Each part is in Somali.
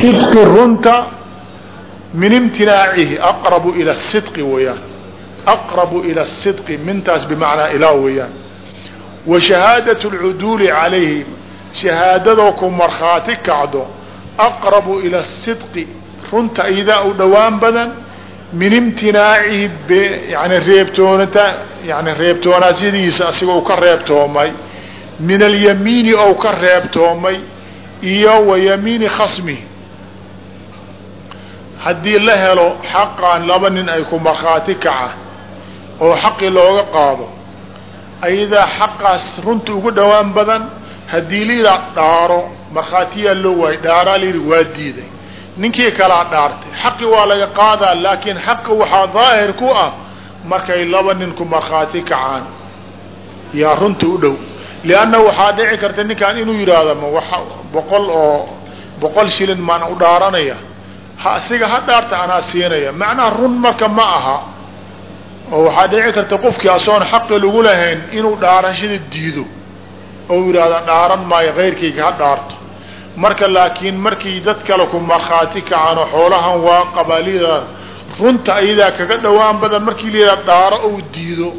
sidqi runta min imtinaacihi aqrabu ila sidqi weeyaan. Aqrabu ila sidqi mintaas bimacnaa ilaa weeyaan. Wa shahaadat lcuduuli calayhi shahaadadoo ku markhaati kacdo aqrabu ila sidqi runta idaa u dhowaan badan min imtinaacihi yani reebtoonata yani reebtoonaasyadiisa asiga u ka reebtoomay min alyamiini ou ka reebtoomay iyo wa yamiini khasmihi haddii la helo xaqan laba nin ay ku markhaati kaca oo xaqii looga qaado ayadaa xaqaas runta ugu dhowaan badan haddii layidhaa dhaaro markhaatiyaa loo waayay dhaaraa layidhi waa diiday. Ninkii kalaa dhaartay. Xaqi waa laga qaadaa laakiin xaqi waxaa daahir ku ah markay laba nin ku markhaati kacaan. Yaa runta u dhow. Lianna waxaa dhici karta ninkaan inuu yidhaahdo ma wa boqol oo boqol shilin maan u dhaaranaya. ha asiga ha dhaarta anaa siinaya. Macnaha run marka ma aha oo waxaa dhici karta qofkii asoon xaqi lagu lahayn inuu dhaarashada diido oo yidhaahda dhaaran maayo kayrkayga ha dhaarto. Marka laakiin markii dad kale ku markhaati kacaan oo xoolahan waa qabaalida runta ayadaa kaga dhowaan badan markii la yidhaha dhaaro ou diido.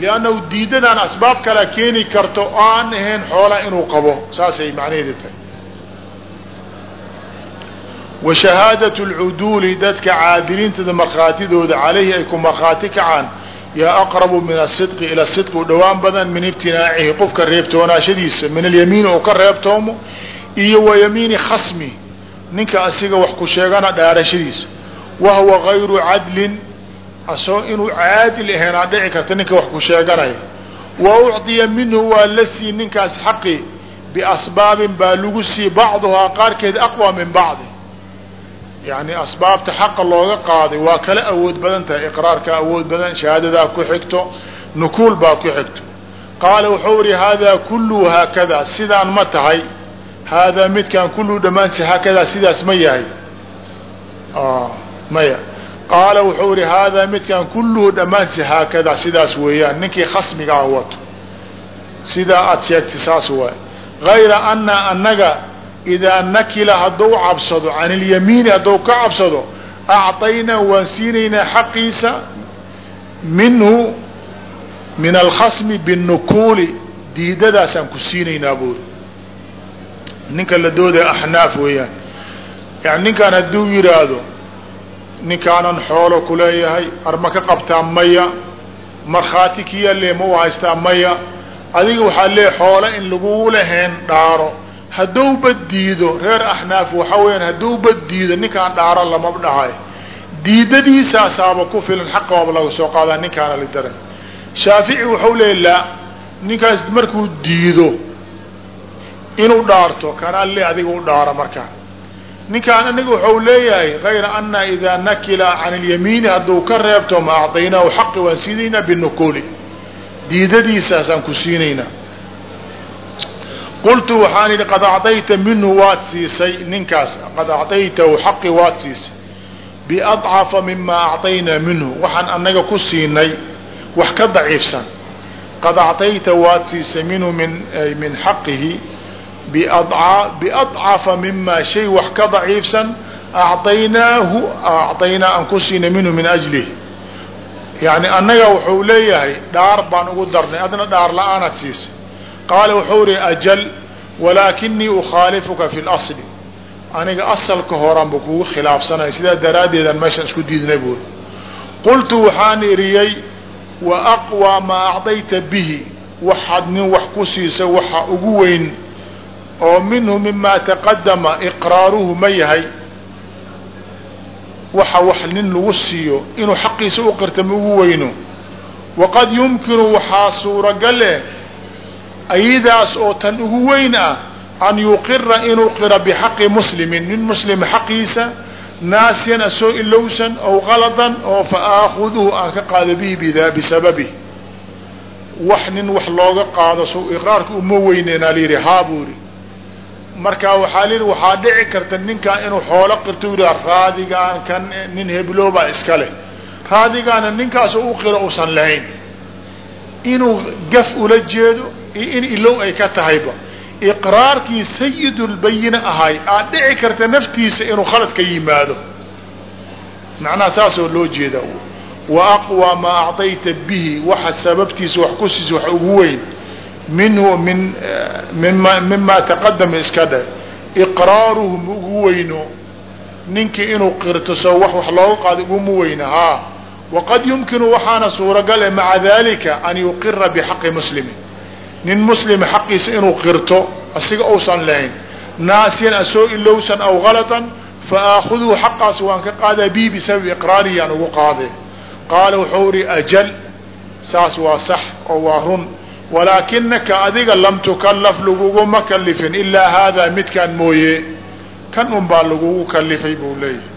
Liannahu diidadan asbaab kala keeni karto aan ahayn xoolaha inuu qabo saasay macnaheedi tahay wa shahaadatu lcuduuli dadka caadiliintada markhaatidooda calayhi ay ku markhaati kacaan. Yaa aqrabu min asidqi ila sidqi u dhowaan badan min ibtinaacihi qofka reebtoonaashadiisa min alyamiini oo ka reebtoomo iyo wa ninka asiga wax ku sheegana dhaarashadiisa. Wahuwa gayru cadlin asoo inuu caadil ahaynaa dhici karta ninka wax ku sheeganaya wa ucdiya minhu waa la sii ninkaas xaqi biasbaabin baa lagu sii bacduhaa qaarkeed aqwa min bacdi yani asbaabta xaqa looga qaaday waa kala awood badan tahay. Iqraarka awood badan shahaadadaa ku xigto nukuul baa ku xigto. Qaala wuxuu ihi haadaa kulluhu haakada. Sidaan ma tahay. Haadaa midkaan kulluhu dhammaantiisa haakadaa sidaas ma yahay. Maya qaala wuxuu ihi haadaa midkaan kulluhu dhammaantiisa haakadaa sidaas weeyaan. Ninkii khasmiga ah wato. Sidaa aada sheegtay saas waay gayra ana annaga idaa nakila hadduu cabsado can ilyamiini hadduu ka cabsado acطaynaa waan siinaynaa xaqiisa minhu min alkhasmi binukuuli diidadaasaan ku siinaynaa buuri ninka la doodaya axnaaf weeyaan yani ninkaan hadduu yidhaahdo ninkaanan xoolo kuleeyahay arma ka qabtaa maya markhaati kiya ma u haystaa maya adiga waxaa lee xoolo in lagugu lahayn dhaaro hadduuba diido reer axnaaf waxaa weyaan hadduuba diido ninkaan dhaaro lama dhahay. Diidadiisaasaaba ku filan xaqa waaba laga soo qaadaa ninkaana lidara shaafici waxau leeya laa ninkaas markuu diido inuu dhaarto kanaa le adiga u dhaaro markaa. Ninkaan aniga waxau leeyahay gayra ana idaa nakila can اlyamiini hadduu ka reebto ma acطaynaahu xaqi waan siinaynaa binukuli diidadiisaasaan ku siinaynaa qultu waxaan idhi qad acdayta minhu waad siisay. Ninkaas qad acdaytahu xaqi waad siisay. Biadcafa mimaa acdaynaa minhu. Waxaan annaga ku siinay wax ka daciifsan. Qad acdayta waad siisay minhu min xaqihi. Biadcafa mimaa shay wax ka daciifsan. Acdaynaahu acdaynaa aan ku siinay minhu min ajlih. Yani annaga wuxuu leeyahay dhaar baan ugu darnay adna dhaar la'aanaad siisay qaala wuxuu ihi ajal walaakinii ukhaalifuka fi اlasli aniga asalka horanba kugu khilaafsanaya sidaa daraaddeedaan meeshaan isku diidnay buuri qultu waxaan iriyey wa aqwى maa acdayta bihi waxaad nin wax ku siisay waxa ugu weyn oo minhu mima taqadama iqraaruhu ma yahay waxa wax nin lagu siiyo inuu xaqiisa u qirta ugu weyno waqad yumkinu waxaa suuragale ayadaas oo tan ugu weyn ah an yuqira inuu qira bixaqi muslimin nin muslima xaqiisa naasiyan asoo ilowsan aw qaladan oo fa aakhuduhu aan ka qaado bihi bisababih wax nin wax looga qaado so iqraarka uma weyneenaa layidhi haa buu yidhi. Marka waxaa layidhi waxaa dhici karta ninkaa inuu xoolo qirto u raadigaan kan nin hebloobaa iska leh. Raadigaana ninkaas u qiro uusan lahayn inuu gaf ula jeedo iyo in ilow ay ka tahayba. Iqraarkii sayidulbayina ahay aad dhici karta naftiisa inuu khalad ka yimaado. Macnaha saasoo loo jeeda wa aqwى maa acطayta bihi waxa sababtiisa wax ku siisa wax ugu weyn. Minhu min mima mima taqadama iska dhe. Iqraaruhu ma ugu weyno ninkii inuu qirto wax wax looga qaado uguma weyna haa waqad yumkinu waxaana suuragale maca dalika an yuqira bxaqi muslimi nin muslima xaqiisa inuu qirto asiga uusan lahayn naasiyan asoo ilowsan aw galatan faaakhuduu xaqaas waan ka qaadaa bi bisababi iqraarihi aan ugu qaade qaala wuxuu ihi ajal saas waa sax oo waa run walaakinaka adiga lam tukalaf laguguma kalifin ilaa haadaa midkaan mooye kan un baa lagugu kalifay buu leeyahy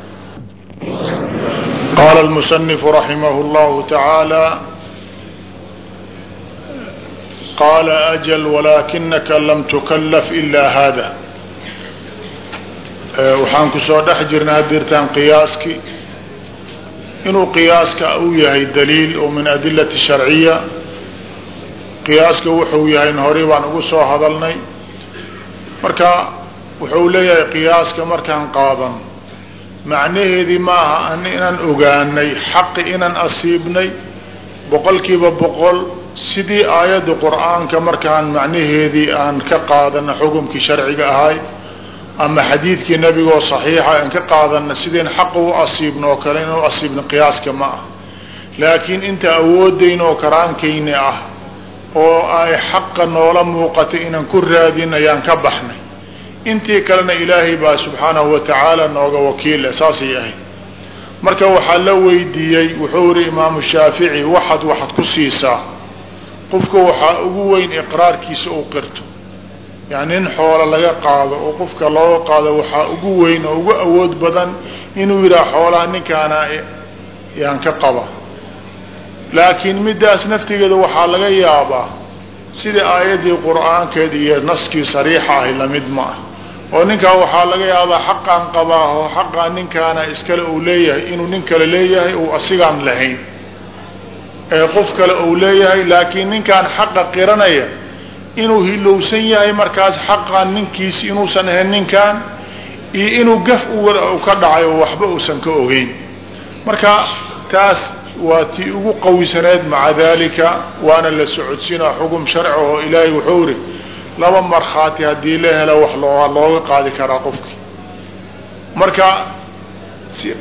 qaala lmusanifu raximah llahu tacaala qaala ajal walaakinaka lam tukalaf ilaa hada waxaan ku soo dhex jirnay hadirtaan qiyaaskii inuu qiyaaska uu yahay daliil oo min adilati sharciya qiyaaska wuxuu yahay horey baan ugu soo hadalnay marka wuxuu leeyahay qiyaaska markaan qaadan macnaheedii ma aha inaan ogaanay xaqi inaan asiibnay boqol kiiba boqol sidii aayadda qur'aanka markaan macnaheedii aan ka qaadana xukumkii sharciga ahay ama xadiidkii nabigoo saxiixa aan ka qaadana sidayn xaqa u asiibno oo kale inuu asiibno qiyaaska ma ah laakiin inta awoodayna oo karaankayni ah oo ay xaqa noola muuqatay inaan ku raadin ayaan ka baxnay intii kalena ilaahay baa subxaanahu wa tacaala nooga wakiila saasay ahayd. Marka waxaa la weydiiyey wuxuu yihi imaamu shaafici waxaad waxaad ku siisaa. Qofka waxaa ugu weyn iqraarkiisa uu qirto. Yani in xoolo laga qaado oo qofka looga qaado waxaa ugu weyn oo ugu awood badan inuu yidhaha xoolaha ninkaana yaan ka qaba. Laakiin middaas naftigeeda waxaa laga yaabaa sida aayaddii qur'aankeeda iyo naskii sariixa ahi la mid ma ah oo ninkaa waxaa laga yaabaa xaqaan qabaa oo xaqaa ninkaana iskale uu leeyahay inuu nin kale leeyahay uu asigaan lahayn ee qof kale uu leeyahay laakiin ninkaan xaqa qiranaya inuu hilowsan yahay markaas xaqaan ninkiisi inuusan ahayn ninkaan iyo inuu gaf ka dhacay oo waxba uusan ka ogeyn. Marka taas waa tii ugu qawisaneed maca dalika waana la socodsiinaa xugum sharci oo ilaahay wuxuu iri laba markhaati haddii la helo wax loo looga qaadi karaa qofkii marka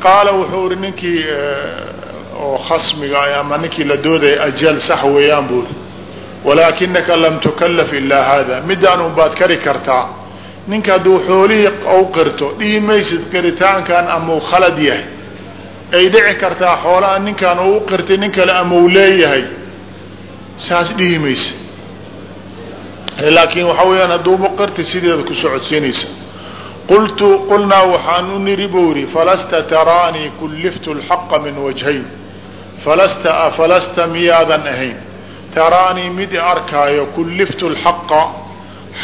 qaala wuxuu iri ninkii oo khasmiga ama ninkii la doodaya ajal sax weeyaan buuri walaakinaka lam tukalaf ilaa hada midaan un baad kari kartaa. Ninka hadduu xoolihii ou qirto dhihi maysid qiritaankan amau khalad yahay ay dhici kartaa xoolaha ninkaan oo u qirtay nin kale amau leeyahay saas dhihi maysid laakiin waxaa weeyaan hadduuba qirtay sideeda ku socodsiinaysa qultu qulnaa waxaan u niri buu yidhi falasta taraanii kulliftu lxaqa min wajhayn. Falasta afalasta miyaadan ahayn. Taraanii mid arkaayo kulliftu lxaqa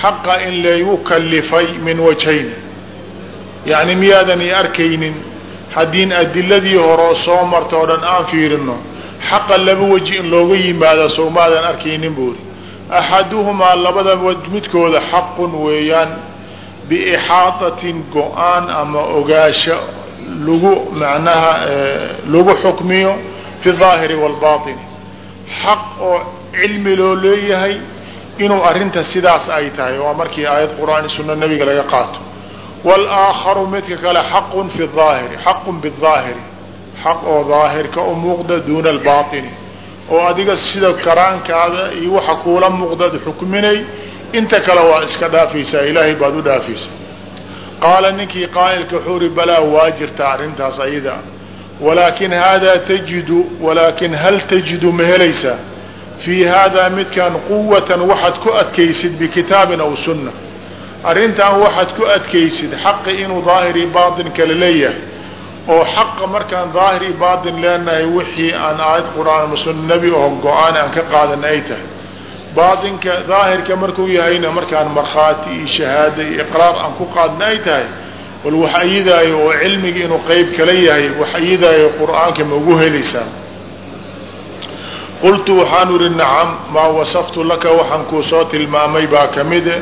xaqa in laygu kalifay min wajhayn. Yacni miyaadan i arkaynin haddiin adiladii horeo soo marta oo dhan aan fiirino xaqa laba weji in looga yimaado soomaadan arkaynin buuri axaduhumaa labada wej midkooda xaqun weeyaan biixaadatin go'aan ama ogaasho lagu macnaha lagu xukmiyo fi daahiri waalbaatini xaq oo cilmi loo leeyahay inuu arrinta sidaas ay tahay waa markii aayad qur'aan sunno nebiga laga qaato walaakharu midka kale xaqun fi aahiri xaqun biaahiri xaq oo daahirka u muuqda duuna albaatini oo adiga sida karaankaada iyo waxa kuula muuqdaad xukminay inta kale waa iska dhaafaysaa ilaahay baad u dhaafaysaa. Qaala ninkii qaa'ilka wuxuu uri balaa waa jirta arrintaas ayada walaakin haadaa tajidu walaakin hal tajidu ma helaysaa? Fii haadaa midkan quwatan waxaad ku adkaysid bikitaabin aw sunna. Arrintan waxaad ku adkaysid xaqi inuu daahir iyo baatin kale leeyahay oo xaqa markaan daahir iyo baatin leenahay wixii aan aayad qur'aan ama sunna nebi oo go'aan aan ka qaadan ay tahay. Baatinka daahirka markuu yahayna markaan markhaati iyo shahaada iyo iqraar aan ku qaadna ay tahay bal wax ayidaayo oo cilmiga inuu qeyb kala yahay wax ayidaayo qur'aanka ma ugu helaysaa. Qultu waxaan ihi nacam maa wasaftu laka? Waxaan kuu soo tilmaamay baa kamide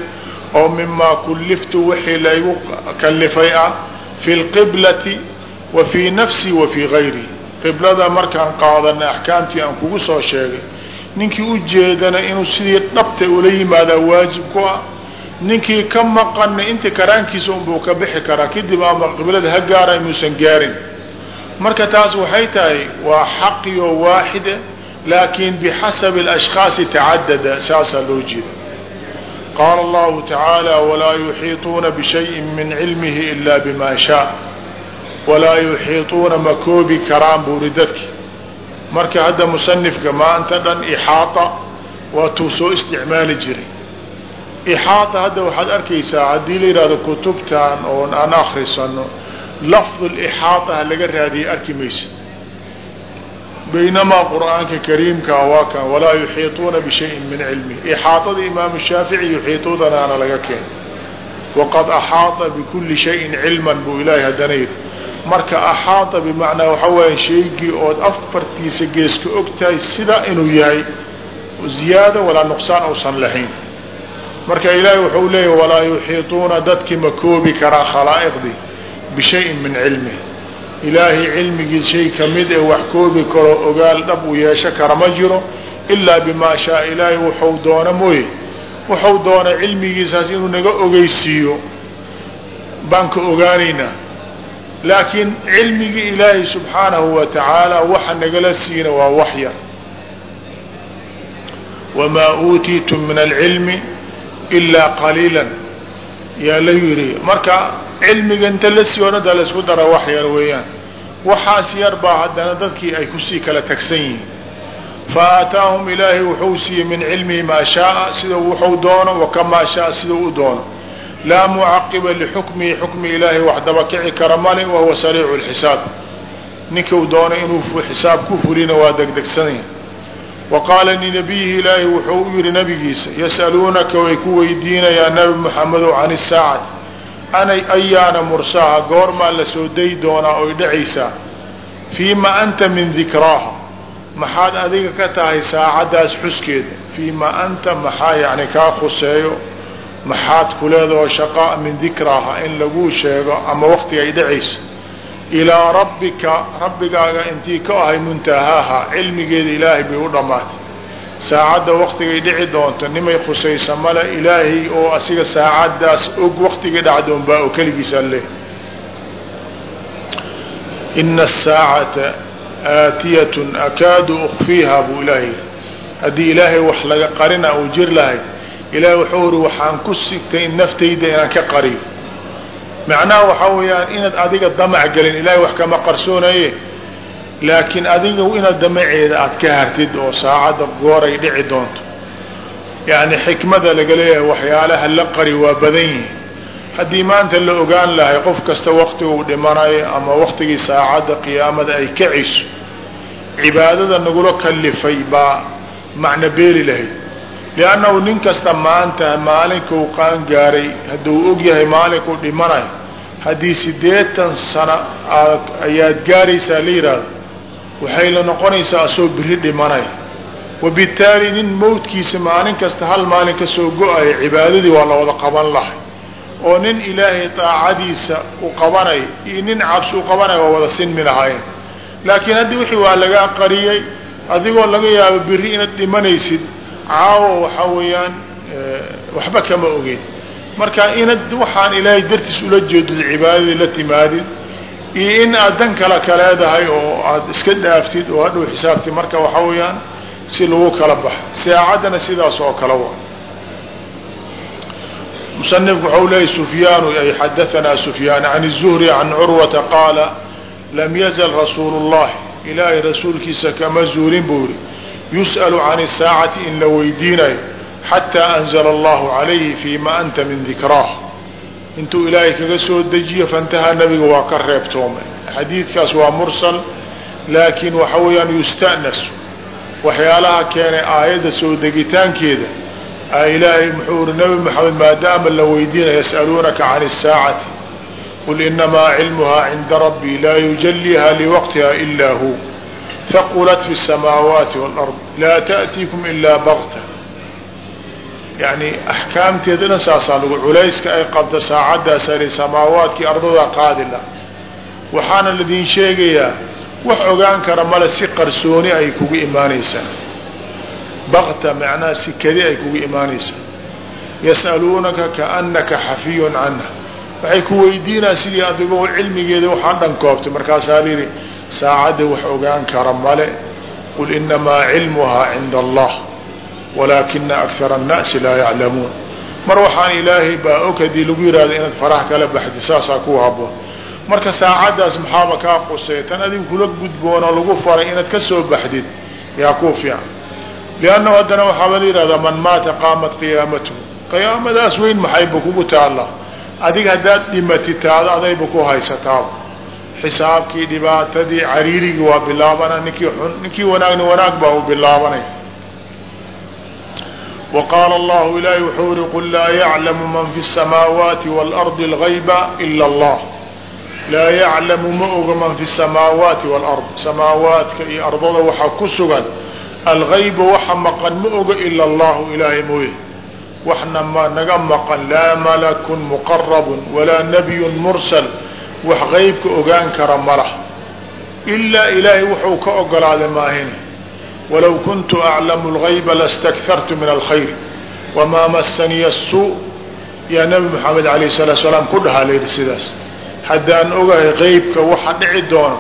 oo mimaa kulliftu wixii laygu kalifay ah fi lqiblati wa fii nafsii wa fii gayri. Qiblada markaan qaadana axkaamtii aan kugu soo sheegay ninkii u jeedana inuu sidii dhabta ula yimaadaa waajib ku ah. Ninkii ka maqana inta karaankiisa unbuu ka bixi karaa. Kadib ama qiblada ha gaara inuusan gaarin. Marka taas waxay tahay waa xaqio waaxida laakin bixasabi alashkhaasi tacadada saasaa loo jeeda qaala allahu tacaala walaa yuxiiطuuna bishayin min cilmihi ila bima shaa walaa yuxiiطuuna ma koobi karaan buuri dadki marka hadda musanifka maanta dhan ixaata waatuu soo isticmaali jiray ixaata hadda waxaad arkaysaa haddii la yidhahdo kutubtan oon aan akrisano lafdu lixaata ha laga raadiyay arki maysa baynamaa qur'aanka kariimkaa waa kan walaa yuxiiطuuna bishayin min cilmihi ixaaطada imaamu shaafici yuxiiطuudanaana laga keenay waqad axaaطa bikuli shayin cilman buu ilaahay haddana yidhi marka axaaطa bimacnaa waxaa waaya shaygii ood afartiisa gees ka og tahay sidaa inuu yahay ziyaado walaa nuqsaan uusan lahayn. Marka ilaahay wuxuu leeyahy walaa yuxiiطuuna dadkii ma koobi karaa khalaa'iqdii bishayin min cilmihi ilaahay cilmigiis shay ka mid ee wax koobi karo ogaal dhab uu yeesho kara ma jiro ilaa bimaa shaa ilaahay wuxuu doona mooye. Wuxuu doona cilmigiisaas inuu naga ogeysiiyo. Baan ka ogaanaynaa laakiin cilmigii ilaahay subxaanahu wa tacaala waxa nagala siina waa wax yar. Wamaa uutiitum min alcilmi ilaa qaliila yaa la yidhi marka cilmiga inta la sii odhanta laysku dara wax yar weeyaan. Waxaas yar baa haddana dadkii ay ku sii kala tagsan yihiin. Fa aataahum ilaahay wuxuu siiyey min cilmihi maa shaaa sida wuxuu doono wakamaa shaaa sida u doono laa mucaqiba lixukmihi xukmi ilaahay wax dabakici kara male wahuwa sariicu lxisaab. Ninkuu doono inuu xisaab ku fulina waa degdegsanaya. Wa qaala linabiyihi ilaahay wuxuu u yihi nabigiisa yas'aluunaka way ku weydiinayaa nabi muxamedow can isaacati. Anay ayaana mursaaha goormaa la soo dayi doonaa oy dhacaysaa? Fiima anta min dikraaha. Maxaad adiga ka tahay saacaddaas xuskeeda? Fiima anta maxaa yani kaa khuseeyo maxaad ku leedaho shaqaa min dikraaha in laguu sheego ama waqtiga ay dhacayso. Ilaa rabbika rabbigaaga intii ka ahay muntahaaha cilmigeeda ilaahay bay u dhammaatay. Saacadda waktigay dhici doonto nimay khusaysa male ilaahay oo asiga saacaddaas og waktigii dhacdoon baa oo keligiisa leh ina asaacata aatiyatun akaadu ukfiiha buu ilaahay haddii ilaahay wax laga qarina uu jir lahay ilaahay wuxuu uri waxaan ku sigtay naftayda inaan ka qariyo macnaha waxaa weeyaan inaad adiga damac gelin ilaahay wax kama qarsoonaye. Laakiin adiga inaad damaceeda aad ka hartid oo saacadda gooray dhici doonto. Yacni xikmada laga leeyahay waxyaalaha la qari waa badan yihiin haddii maanta la ogaan lahay qof kasta waktiga uu dhimanayo ama waktigii saacadda qiyaamada ay kacayso cibaadada nagula kalifay baa macno beeli lahayd liannahu nin kasta maanta maalinkuu qaan gaaray hadduu og yahay maalinkuu dhimanayo haddii siddeetan sano aad ayaad gaaraysaa la yidhaahdo waxay la noqonaysaa asoo biri dhimanay wabittaali nin mawdkiisa maalin kasta hal maalin ka soo go'ayo cibaadadii waa la wada qaban lahay oo nin ilaahay daacadiisa u qabanay iyo nin cabsi u qabanay waa wada sinmi lahaayeen laakiin haddii wixii waa lagaa qariyey adigoo laga yaabo biri inaad dhimanaysid caawo waxaa weeyaan waxba kama ogeyn marka inaad waxaan ilaahay dartiis ula jeedid cibaadadii la timaadid iyo in aad dan kale ka leedahay oo aad iska dhaaftid oo hadhow xisaabtid marka waxaa weeyaan si lagu kala baxa saacaddana sidaas oo kale wa musanifku waxau leeyay sufyaanu ay xadaanaa sufyaan can الzuhri can curwata qaala lam yazal rasuulu اllahi ilaahay rasuulkiisa kama zuulin buu yiri yus'alu can saacati in la weydiinayo xataa anzla allahu calayhi fii anta min dikraah intuu ilaahay kaga soo dejiyo fantaha nabiga waa ka reebtoomay xadiidkaas waa mursal laakiin waxa weeyaan yusta'nas waxyaalaha keenay aayadda soo degitaankeeda a ilaahay muxuu uri nabi maxamed maadaama la weydiinaya yas'aluunaka can الsaacati qul inamaa cilmuha cinda rabbi laa yujaliha liwaqtiha ila hu haqulat fi الsamaawaati wاlard laa taأtiikum ila bagta yani axkaamteedana saasaa lagu culayska ay qabta saacaddaa sari samaawaadkii ardada qaadila waxaana ladiin sheegayaa wax ogaan kara male si qarsooni ay kugu imaanaysaa bakta macnaha si kadi ay kugu imaanaysaa yas'aluunaka kaanaka xafiyun canha waxay ku weydiinaa sidii adigoo cilmigeeda waxaa dhan koobtay markaasaa layidhi saacadda wax ogaan kara male qul inamaa cilmuhaa cinda allah walaakina akara annaasi laa yaclamuun. Mar waxaan ilaahay baa og haddii lagu yihahdo inaad faraha kala baxdi saasaa ku haboon marka saacaddaas maxaaba kaa qusay? Tan adigu kula gudboonoo lagu faray inaad ka soo baxdid yaa kuu fiican. Liannahu haddana waxaaba la yihahdaa man maata qaamat qiyaamatuhu qiyaamadaas weyn maxayba kugu taalla adiga haddaad dhimatid adayba ku haysataaba xisaabkii dhibaatadii cariirigii waa bilaabana ninkii xun ninkii wanaagna wanaag baa u bilaabanay wa qaala allahu ilaahi wuxuu yihi qul laa yaclamu man fi الsamaawaati wاlardi اlgayba ila allah laa yaclamu ma oga man fi الsamaawaati wاlard samaawaadka iyo ardada waxaa ku sugan algayba waxa maqan ma oga ila allahu ilaahay mooye waxna ma naga maqan laa malakun muqarabun walaa nabiyun mursal wax qeybka ogaan kara malah ilaa ilaahay wuxuu ka ogolaaday maahin walow kuntu aclamu lgayba lastakartu min alkhayr wamaa masaniya suu yaa nabi maxamed alayh salaatu salaam ku dhahaa layidhi sidaas. Haddaan ogahay qeybka waxa dhici doono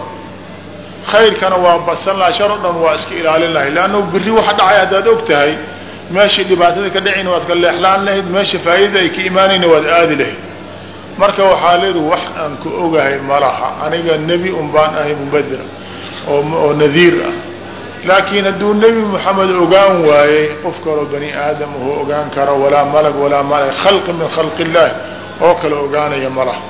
khayrkana waa badsan laha shar o dhan waa iska ilaalin lahay. Leannahu biri waxa dhacay haddaad og tahay meeshii dhibaatada ka dhacayna waad ka leexlaan lahayd meesha faa'idada ay ka imaanayna waad aadi lahayd marka waxaa leedu wax aan ku ogahay malaha aniga nebi un baan ahay mubadira oo nadiir ah laakiin hadduu nebi moxamed ogaan waayey qof kaloo bani aadam ahu ogaan karo walaa malag walaa malag khalqi min khalqi illaah oo kale ogaanaya malaha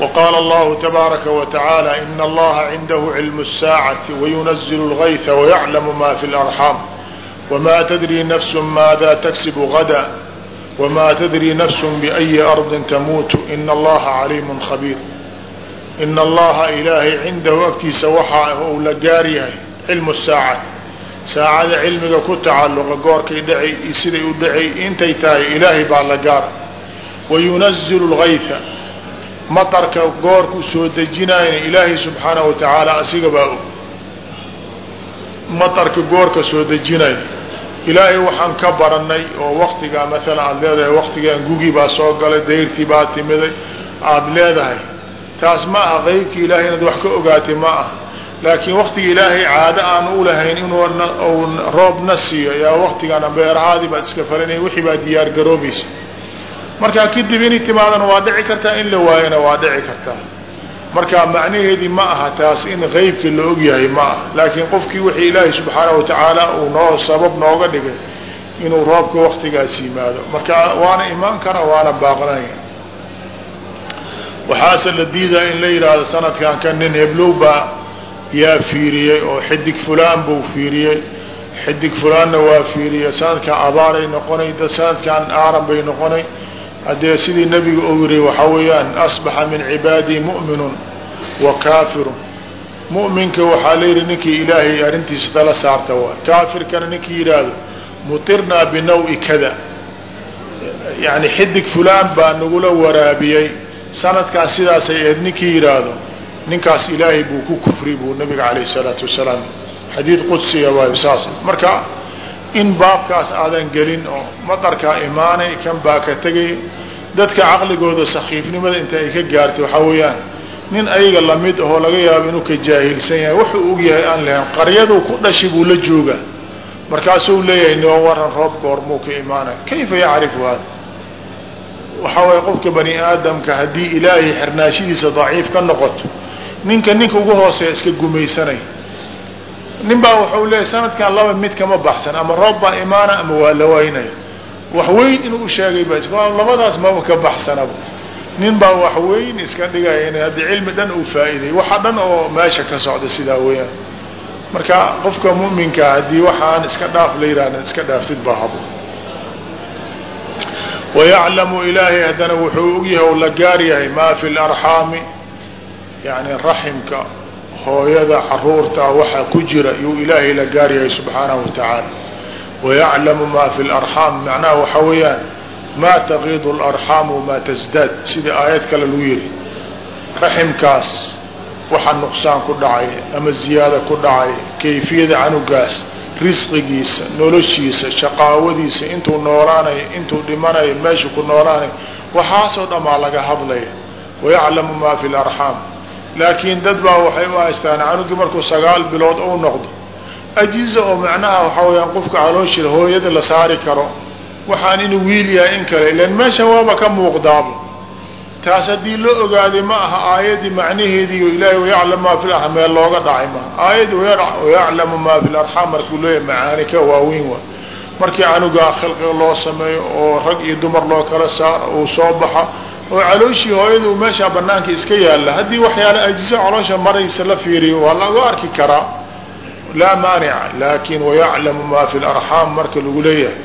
وqاl اllahu تbaaraka وتaعaalى in اllaha cindahu cilm الsاacati وyunزل الغayثa وyعlamu ma fi الأرxاam وma tdrي nfs maada تksib غada وma tdrي nfs بأyi أrضi tamuut in اllaha caliim khabيir in allaha ilaahay cindahu agtiisa waxa uu la gaar yahay cilm الsaacati saacada cilmiga ku tacaluqa goorkay dhacay siday u dhacay intay tahay ilaahay baa la gaar وyunزل الغayثa maطarka goorku soo dejinayna ilaahay subxaanaه wa tacaala asiga baa og maطarka goorka soo dejinaya ilaahay waxaan ka baranay oo waktigaa maalan aada leedahay waktigaan gugi baa soo galay dayrtii baa timiday aada leedahay. Taas ma aha qeybka ilahay inaad wax ka ogaatay ma aha. Laakiin waktiga ilaahay caado aan u lahayn inuu roob na siiyo yaa waktigaana beerahaadii baad iska falinay wixii baa diyaar garoobaysa. Markaa kadib inay timaadana waa dhici kartaa in la waayana waa dhici kartaa marka macnaheedii ma aha taas in qeybka la ogyahay ma aha. Laakiin qofkii wixii ilaahay subxaanahu watacaala uu noo sabab nooga dhigay inuu roobka waktigaas yimaado. Marka waana imaan kara waana baaqlanaya waxaase la diidaa in la yidhaahdo sanadkan ka nin heblow baa yaa fiiriyey oo xidig fulaan buu fiiriyey. Xidig fulaanna waa fiiriyey. Sanadkan abaaray noqonay dad sanadkan aaran bay noqonay haddee sidii nebiga uu yihi waxaa weeyaan asbaxa min cibaadii mu'minun wa kaafirun. Mu'minka waxaa la yidhi ninkii ilaahay arrintiisa tala saarta waay kaafirkana ninkii yidhaahdo mutirnaa binawi kada. Yani xidig fulaan baa nagula waraabiyey. Sanadkan sidaasay ahayd ninkii yidhaahdo ninkaas ilaahay buu ku kufri buu nabiga calayh isalaatu wasalaam. Xadiid qudsiga waayo saas. Marka in baabkaas aadan gelin oo madarkaa imaanay kan baa ka tegay dadka caqligooda sakiifnimada inta ay ka gaartay waxaa weeyaan nin ayaga la mid ahoo laga yaabo inuu ka jaahilsan yahay. Wuxuu og yahay aan lahayn qaryaduu ku dhashay buu la jooga markaasuu leeyahay noo waran roobka hormuu ka imaanay. Kayfa yacrifu hada waxaa waaya qofka bani aadamka haddii ilaahay xirnaashadiisa daciif ka noqoto ninka ninka ugu hooseeya iska gumaysanay nin baa waxau leeyahy sanadkan laba mid kama baxsan ama roob baa imaana ama waa la waynaya wax weyn inuu usheegay ba labadaas maba ka baxsanaba nin baa wax weyn iska dhigaya in haddii cilmi dhan uu faa'iiday waxa dhan oo meesha ka socda sidaa weeyaan. Marka qofka mu'minka haddii waxaan iska dhaaf la yihahda iska dhaaftid baa habo wayaclamu ilaahay haddana wuxuu ogyahay o la gaar yahay maa fi larxaami yani raximka hooyada carruurta waxa ku jira yuu ilaahay la gaar yahay subxaanahu wa tacaala. wayaclamu maa fi larxaam macnaha waxa weeyaan maa taqiidu larxaamu maa tasdaad sida aayad kale lagu yidhi raximkaas waxa nuqsaan ku dhacay ama ziyaada ku dhacay kayfiyada canugaas risqigiisa noloshiisa shaqaawadiisa intuu noolaanayo intuu dhimanayo meesha ku noolaanayo waxaasoo dhammaa laga hadlaya. wayaclamu maa fi larxaam laakiin dad baa waxay u haystaan canugii markuu sagaal bilood ou noqdo ajiza oo macnaha waxaa weyaan qofka calooshila hooyada la saari karo waxaan inuu wiil yahay in kale ilan meeshan waaba ka muuqdaabo. Taas haddii la ogaaday ma aha aayaddii macnaheediiyo ilaahay wayaclam maa fi larxaam meel looga dhacay maaha aayaddi wayaclamu maa fi larxaam markuu leeyahay macaani ka waaweyn waay markii canugaa khalqiga loo sameeyo oo rag iyo dumar loo kala saaro uu soo baxa oo calooshii hooyadu meeshaa banaanka iska yaalla haddii waxyaala ajizo caloosha maraysa la fiiriyo waa laga arki karaa laa maanica laakin wayaclamu maa fi larxaam marka lagu leeyahay.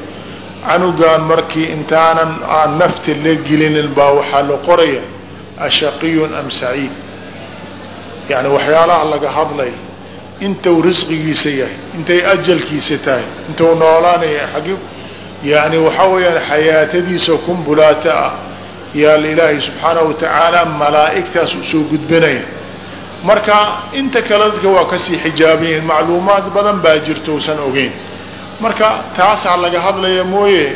Canugan markii intaanan aan nafta la gelinin baa waxaa la qoraya ashaqiyun am saciid? Yani waxyaalaha laga hadlay intuu risqigiisa yahay intay ajalkiisa tahay intuu noolaanaya agi yani waxaa weeyaan xayaatadiisa kumbulaata ah yaa ilaahay subxaanahu watacaala malaa'igtaas u soo gudbinaya. Marka inta kale dadka waa ka sii xijaabayihin macluumaad badan baa jirto usan ogeyn. Marka taasaa laga hadlaya mooye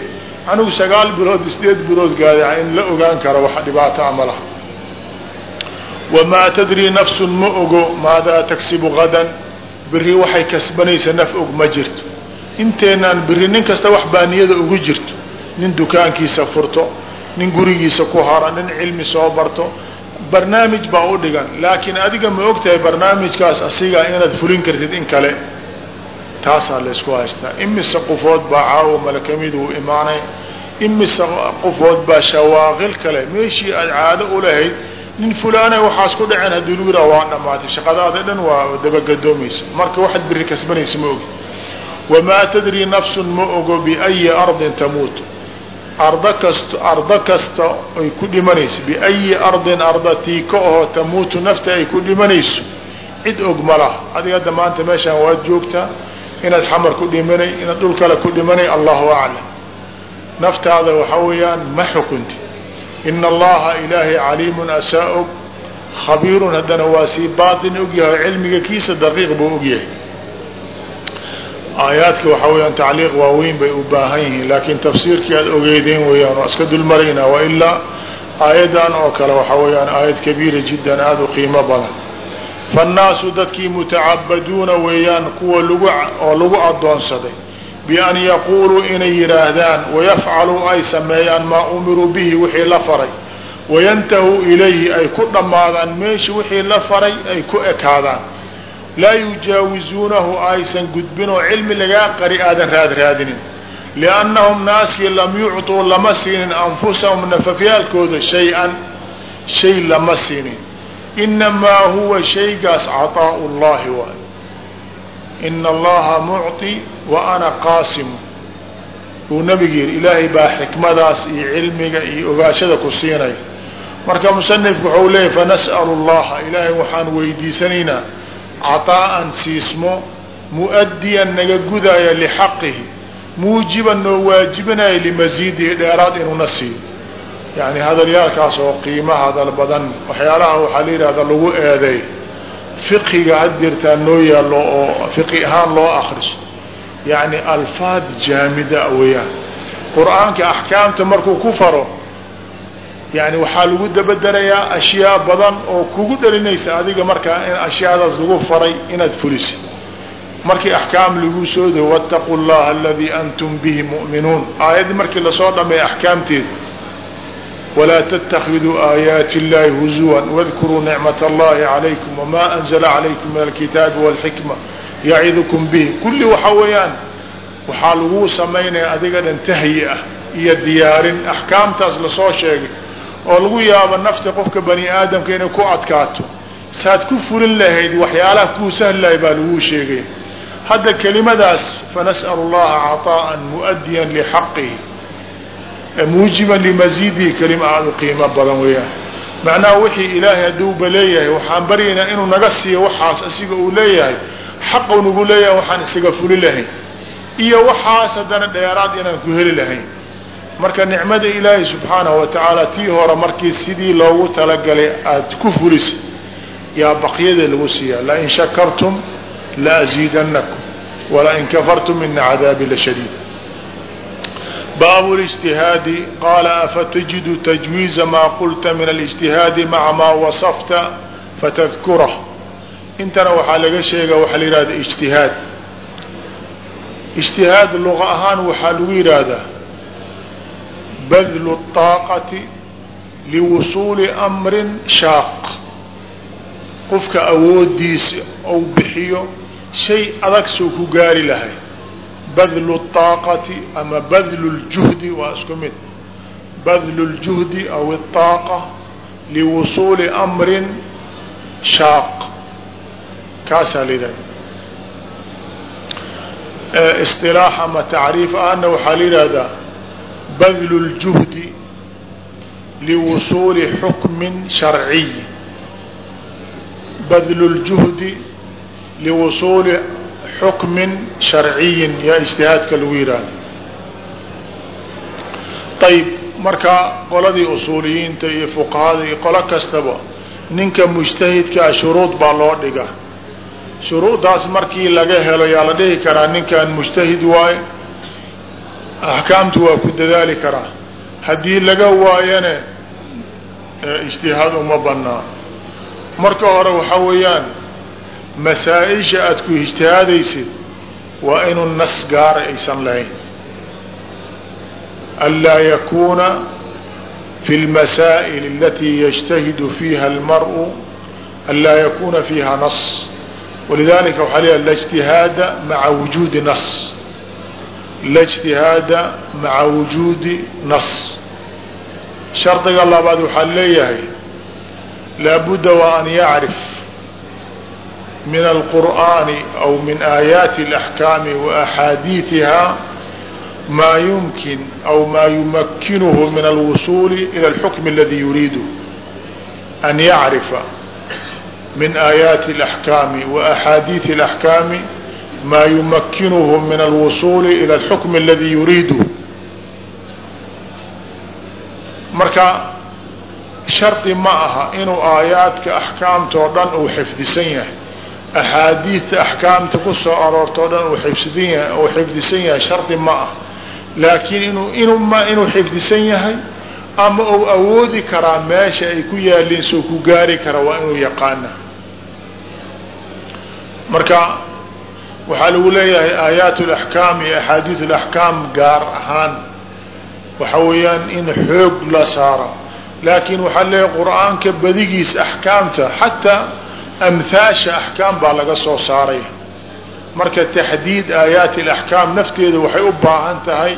anugu sagaal bilood sideed bilood gaada in la ogaan karo wax dhibaato ama laha. Wamaa tadri nafsun ma ogo maadaa tagsibu gadan biri waxay kasbanaysa naf og ma jirto. Inteenaan biri nin kasta wax baa niyada ugu jirto nin dukaankiisa furto nin gurigiisa ku hara nin cilmi soo barto barnaamij baa u dhigan. Laakiin adiga ma ogtahay barnaamijkaas asigaa inaad fulin kartid in kale. Taasaa laysku haystaa. Imise qofood baa caawo malakamidu u imaanay. Imise qofood baa shawaaqil kale. Meeshii aad caado u lahayd nin fulaana waxaas ku dhaceen haddii lagu yidhaha waa dhamaatay. Shaqadaada dhan waa dabagadoomaysa marka waxaad biri kasbanaysa ma ogi. Wamaa tadri nafsun ma ogo biayi ardin tamuutu ardo kast ardo kasta ay ku dhimanayso. Biayi ardin arda tiika oo tamuutu nafta ay ku dhimanayso. Cid og ma laha. Adiga hadda maanta meeshaan waad joogtaa inaad xamar ku dhimanay inaad dhul kale ku dhimanay allahu aclam. Naftaada waxaa weeyaan ma xukunti. Ina allaha ilaahay caliimun asaa og khabiirun haddana waa sii baatin ogyahay cilmiga kiisa daqiiq buu ogyahay aayaadka waxaa weyaan tacliiq waaweyn bay u baahan yihiin laakiin tafsiirkii aad ogeydeen weeyaan waa iska dulmaraynaa wailaa aayaddan oo kale waxaa weeyaan aayad kabiira jiddan aada u qiimo badan. Faannaasu dadkii mutacabaduuna weeyaan kuwa lagu oo lagu addoonsaday bian yaquuluu inay yidhaahdaan wayafcaluu ay sameeyaan maa umiruu bihi wixii la faray wayantahuu ilayhi ay ku dhammaadaan meesha wixii la faray ay ku ekaadaan laa yujaawizuunahu aysan gudbin oo cilmi lagaa qari aadan raad raadinin liannahum naaskii lam yucطuu lama siinin anfusahum nafafyaalkooda shay-an shay lama siinin inamaa huwa shaygaas caطaa'u llahi waay ina allaha mucطi wa ana qaasimu uu nabigu yihi ilaahay baa xikmadaas iyo cilmiga iyo ogaashada ku siinaya marka musanifku waxau leeyahy fanas'alu llaha ilaahay waxaan weydiisanaynaa caطaa'an siismo mu'adiyan naga gudaaya lixaqihi muujiban noo waajibinaya limasiidihi dheeraad inuuna siiyo. Yani hadalyaalkaas oo qiimo hadal badan waxyaalaha waxaa la yidhahda lagu eedeey fiqiga had jirtaa noo yaallo oo fiqi ahaan loo akriso yani alfaad jaamida weeyaan. Qur'aanka axkaamta markuu ku faro yani waxaa lagu dabadarayaa ashyaa badan oo kugu dhalinaysa adiga markaa in ashyaadaas lagu faray inaad fuliso. Markii axkaam lagu soo daho wattaquu llaha aladii antum bihi mu'minuun. Aayaddii markii la soo dhammeeya axkaamteeda walaa tattakhiduu aayaati اllahi huzuwan wadkuruu nicmat allahi calaykum wamaa anzala calaykum min alkitaabi walxikma yacidukum bihi. Kulli waxaa weeyaan waxaa laguu samaynaya adiga dhan tahyi ah iyo diyaarin. Axkaamtaas la soo sheegay oo lagu yaabo nafti qofka bani aadamka inay ku adkaato. Saad ku fulin lahayd waxyaalaha kuu sahlahay baa laguu sheegay. Hadda kelimadaas fanas'alu allaha caطaءa muadiyan lixaqihi e muujiban limasiidihi kelima aada u qiimo badan weeyaan macnaha wixii ilaahay hadduuba leeyahay waxaan baryaynaa inuu naga siiyo waxaas asiga uu leeyahay xaqu nagu leeyahay waxaan isaga fuli lahayn. Iyo waxaas haddana dheeraad inaan ku heli lahayn marka nicmada ilaahay subxaanahu watacaala tii hore markii sidii loogu talagalay aad ku fuliso yaa baqyada lagu siiya. Lain shakartum la asiidanakum walain kafartum ina cadaabi la shadiid. Baabu اlijtihaadi qaala afatajidu tajwiiza maa qulta min اlijtihaadi maca maa wasafta fatadkurah intana waxaa laga sheegaa waxaa la yihahda ijtihaad. Ijtihaad luqa ahaan waxaa lagu yidhaahdaa badlu الطaaqati liwusuuli amrin shaaq qofka awoodiisa ou bixiyo shay adag soo ku gaari lahay badlu الطaaqati ama badlu اljuhdi waa isku mid badlu اljuhdi aw الطaaqa liwusuuli amrin shaaq kaasaa la yidhahda isilaax ama tacriif ahna waxaa la yidhaahdaa badlu اljuhdi liwusuuli xukmin sharciy badlu اljuhdi liwusuuli xukmin sharciyin yaa ijtihaadka lagu yidhaahdo ayb marka qoladii usuuliyiinta iyo fuqahada iyo qolo kastaba ninka mujtahidkaa shuruud baa loo dhiga shuruuddaas markii laga helo yaa la dhihi karaa ninkan mujtahid waaye axkaamtu waa ku dadaali karaa haddii laga waayane ijtihaad uma banaa marka hore waxaa weeyaan masaa-isha aad ku ijtihaadaysid waa inuu nas gaara aysan lahayn anlaa yakuuna fi اlmasaa'il alatii yajtahidu fiiha اlmar'u anlaa yakuuna fiiha nas walidalika waxaa leeyahay la اجtihaada maca wujuudi nas la اجtihaada maca wujuudi nas shardiga labaad waxaa leeyahay laabudda wa an yacrif min alqur'aani aw min aayaati اlaxkaami wa axaadiiثiha maa yumkin aw maa yumakkinuhu min alwusuuli ila alxukm aladi yuriidu an yacrifa min aayaati اlaxkaami wa axaadiiثi اlaxkaami maa yumakkinuhu min alwusuuli ila alxukm aladi yuriidu. Marka shardi ma aha inuu aayaadka axkaamta oo dhan uu xifdisan yahay. Axaadiidta axkaamta ku soo aroorta o dhan uu xifdisan yahay uu xifdisan yahay shardi ma ah laakiin inuu inuu ma inuu xifdisan yahay ama uu awoodi karaa meesha ay ku yaaliin soo ku gaari kara waa inuu yaqaana marka waxaa lagu leeyahay aayaat alaxkaam iyo axaadiid alaxkaam gaar ahaan. Waxa weeyaan in xoog la saaro. Laakiin waxaa leeyahay qur'aanka badigiis axkaamta xataa amhaasha axkaam baa laga soo saaray. Marka taxdiid aayaat alaxkaam nafteeda waxay u baahan tahay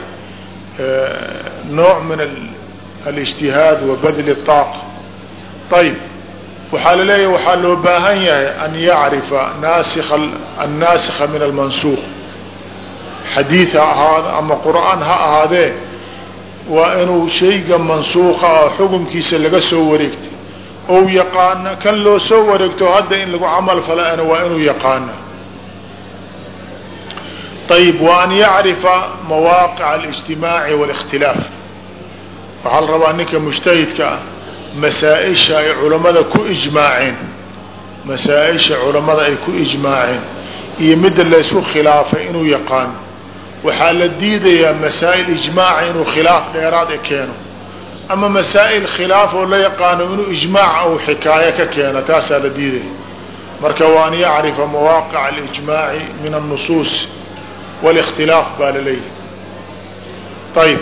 eh, nooc min alijtihaad wa badli طaaq waxaa la leeyahay waxaa loo baahan yahay an yacrifa naasika annaasikha min almansuuq xadiid ha ahaado ama qur'aan ha ahaadee waa inuu shayga mansuuqa ah xukumkiisa laga soo wareegtay ou yaqaana kan loo soo wareegto hadda in lagu camal falana waa inuu yaqaana. Ayb wa an yacrifa mawaaqica alijtimaaci wاlاkhtilaaf waxaa la rabaa ninka mujtahidka ah masaa-isha ay culammada ku ijmaaceen masaa-isha culammada ay ku ijmaaceen iyo midda laysku khilaafay inuu yaqaano waxaa la diidayaa masaa'il ijmaaca inuu khilaaf dheeraad e keeno ama masaa'il khilaaf oo la yaqaano inuu ijmaac ou xikaayo ka keeno taasaa la diidaya marka waa an yacrifa mawaaqica alijmaaci min annusuus wاlاkhtilaaf baa la leeyahay. Ayb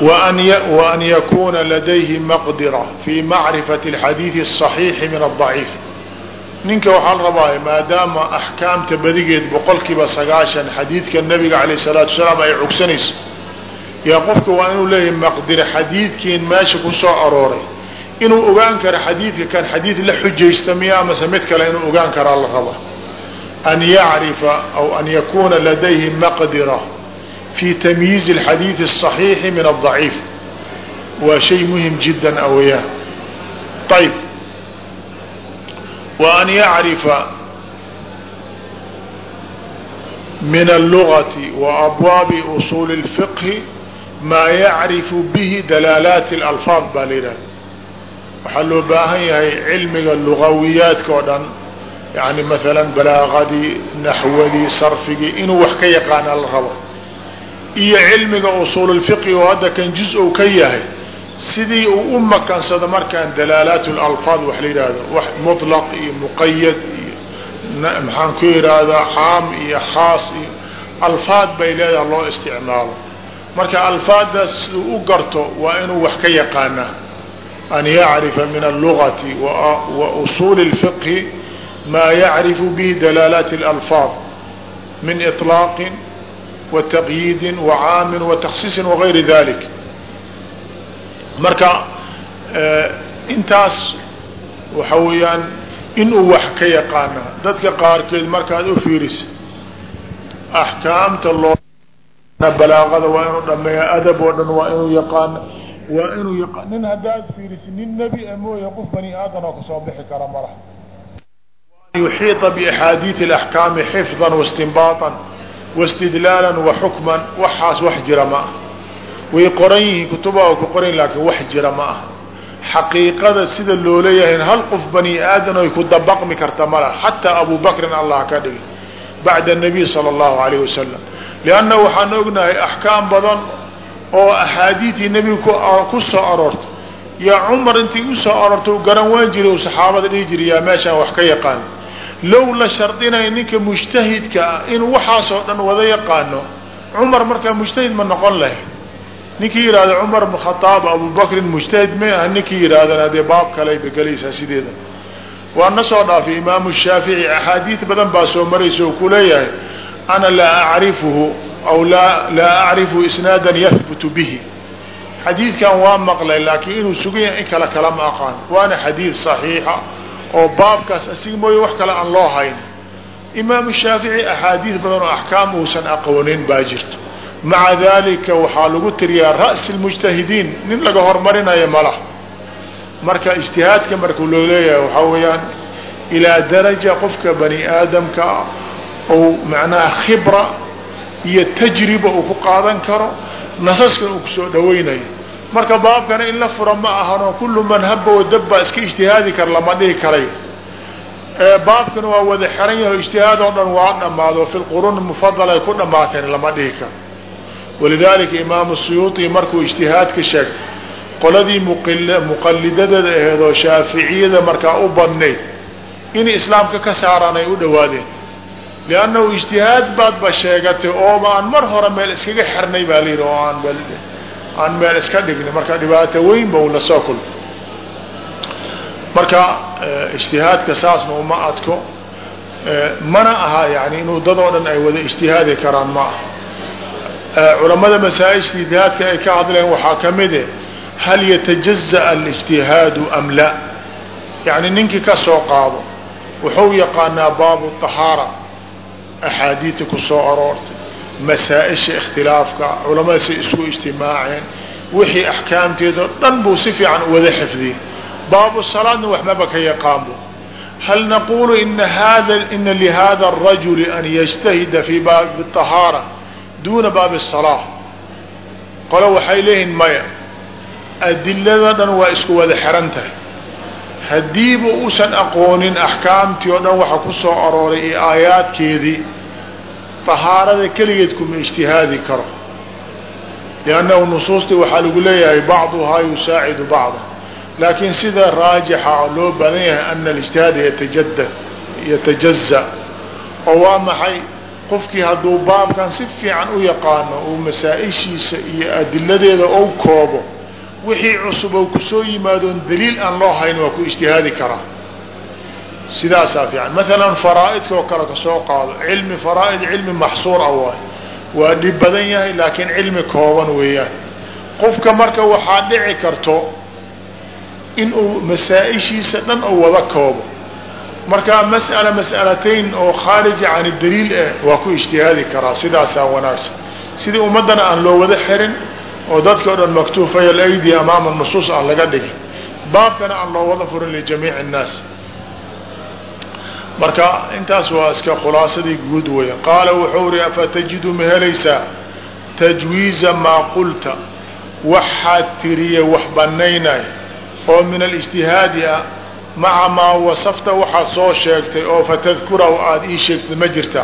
وأn yakuna ladayhi maqdira fi macrifaة الxadiiث الصaxiixi min الضaciif ninka waxaa la rabaa maadaama axkaamta badigeed boqolkiiba sagaashan xadiidka nabiga alayh الsalaatu wasalaam ay cugsanayso yaa qofka waa inuu leeyahay maqdira xadiidkiin meesha ku soo arooray inuu ogaan karo xadiidka kan xadiid la xujaysta miya amase mid kale inuu ogaan karaa la rabaa an yacrifa aw an yakuna ladayhi maqdira fi tamyiizi alxadiidi الصaxiixi min الضaciif waa shay muhim jiddan a weyaan ayb wa an yacrifa min allugati wa abwaabi usuuli اlfiqhi maa yacrifu bihi dalaalaati اlalfaad baa la yidhahda waxaa loo baahan yahay cilmiga lugawiyaadka oo dhan yani maalan balaagadii naxwadii sarfigii inuu wax ka yaqaana la rabo iyo cilmiga usuululfiqhi oo hadda kan juz ou ka yahay sidii uu u makansado markaan dalaalaat lalfaad wax la yidhaahdo wax muطlaq iyo muqayad iyo maxaan ku yidhaahdaa caam iyo khaas iyo alfaad bay leedaha loo isticmaalo marka alfaaddaas siduu u garto waa inuu wax ka yaqaanaa an yacrifa min allugati wa usuuli اlfiqhi maa yacrifu bihi dalaalaat اlalfaad min iطlaaqin wa taqyiidin wa caamin wa taksiisin wagayri dalik marka intaas waxa weeyaan inuu wax ka yaqaana dadka qaarkeed markaad u fiirisa axkaamta loo balaaqada waa inuu dhameeya adab oo dhan waa inuu yaqaano waa inuu yaqa nin haddaad fiirisi nin nebi a mooya qof bani aadan oo kasoo bixi kara malaha yuxiiطa baxaadiiث اlaxkaami xifdan waistinbaطan wاstidlaala waxukman waxaas wax jira ma ah way qoran yihiin kutuba ku qoran laakiin wax jira ma aha xaqiiqada sida loo leeyahay hal qof bani aadan oy ku dabaqmi karta mala xataa abu bakrin allah ka dhigay bacda الnabiy salى اllahu alayh wasalam lianna waxaan ognahay axkaam badan oo axaadiidii nebiga ku soo aroortay yaa cumar intii usoo aroortay garan waan jiray u saxaabada dhihi jiray yaa meeshaan wax ka yaqaan low la shardinaya ninka mujtahidka ah inuu waxaasoo dhan wada yaqaano cumar markaa mujtahid ma noqon lahay. Ninkii yidhahda cumar khaaab abubakrin mujtahid may ah ninkii yidhahdana hadee baab kaley begelaysaa sideeda. Waa na soo dhaafay imaamu shaafici axaadiid badan baa soo maraysa oo ku leeyahay ana laa acrifuhu aw laa acrifu isnaadan yahbutu bihi. Xadiidkan waa maqlay laakiin inuu sugan yahay in kale kala ma aqaan. Waana xadiid صaxiixa oo baabkaas asiga mooye wax kale aan loo hayn. Imaamu shaafici axaadiid badan oo axkaam uusan aqoonin baa jirto. Maca dalika waxaa lagu tiriyaa ra'si اlmujtahidiin nin laga hormarinayo malah marka ijtihaadka marka loo leeyahay waxaa weeyaan ilaa daraja qofka bani aadamka ah macnaha khibra iyo tajriba uu ku qaadan karo nasaskan uu ku soo dhawaynayo marka baabkana in la fura ma ahano kullu man haba wadabba iska ijtihaadi kara lama dhihi karayo baabkana waa wada xiran ijtihaad oo dhan waa dhammaado fi lquruun mufadal ay ku dhammaateen lama dhihi karo walidalika imaamu suyuuطi markuu ijtihaadka sheegtay qoladii muqalidadeeda aheed oo shaaficiyada markaa u badnayd in islaamka ka saaraan ay u dhawaadeen liannahu ijtihaad baad ba sheegatay ooba aan mar hore meel iskaga xirnay baa layidhi oo aan aan meel iska dhigni marka dhibaato weyn ba la soo kulmay. Marka eh, ijtihaadka saasna uma adko eh, mana aha yani inuu dad oo dhan ay wada ijtihaadi karaan ma aha. Eh, Culammada masaa-isha ijtihaadka ay ka hadleen waxaa ka mide hal yatajazaa alijtihaadu am la? Yani ninkii ka soo qaado wuxuu yaqaanaa baabu طahaara axaadiia ku soo aroortay masaa-isha ikhtilaafka culamada say isku ijtimaaceen wixii axkaamteedao dhan buu si fiican wada xifdiyey baabu salaadna waxmaba ka yaqaanbo hal naqulu ina hada ina lihada الrajuli an yجtahida fi baabi الطahaara duna baabi الsalaa qole waxay leeyihiin maya adilada dhan waa isku wada xiran tahay haddiiba uusan aqoonin axkaamtii oo dhan waxa ku soo arooray iyo aayaadkeedii طahaarada keligeed kuma ijtihaadi karo liannahu nusuustii waxaa lagu leeyahay bacduhaa yusaacidu bacda laakiin sida raajixa oo loo badan yahay ana alijtihaada yatajadad yatajaza oo waa maxay qofkii hadduu baabkan si fiican u yaqaano uu masaa-ishiisa iyo adiladeeda ou koobo wixii cusub oo ku soo yimaadoon daliil aan loo hayn waa ku ijtihaadi karaa sidaasaa fiican. Maalan faraa-idka oo kale ka soo qaado cilmi faraa-id cilmi maxsuur ah waay waa dhib badan yahay laakiin cilmi kooban weeyaan. Qofka marka waxaa dhici karto in uu masaa-ishiisa dhan uu wada koobo. Markaa mas'ala mas'alatayn oo khaarija can daliil ah waa ku ijtihaadi karaa sidaasaa wanaagsan. Sidii ummaddana aan loo wada xirin oo dadka o dhan maktuufay alaydi amaama nusuus aan laga dhigin. Baabkana aan loo wada furin lijamiici الnaas marka intaas waa iska khulaasadii guud weya qaala wuxuu ri afatajidu ma helaysaa tajwiiza maa qulta? Waxaad tiriye wax banaynay oo min alijtihaadi ah maca maa wasafta waxaad soo sheegtay oo fatadkurahu aada ii sheegtay ma jirta.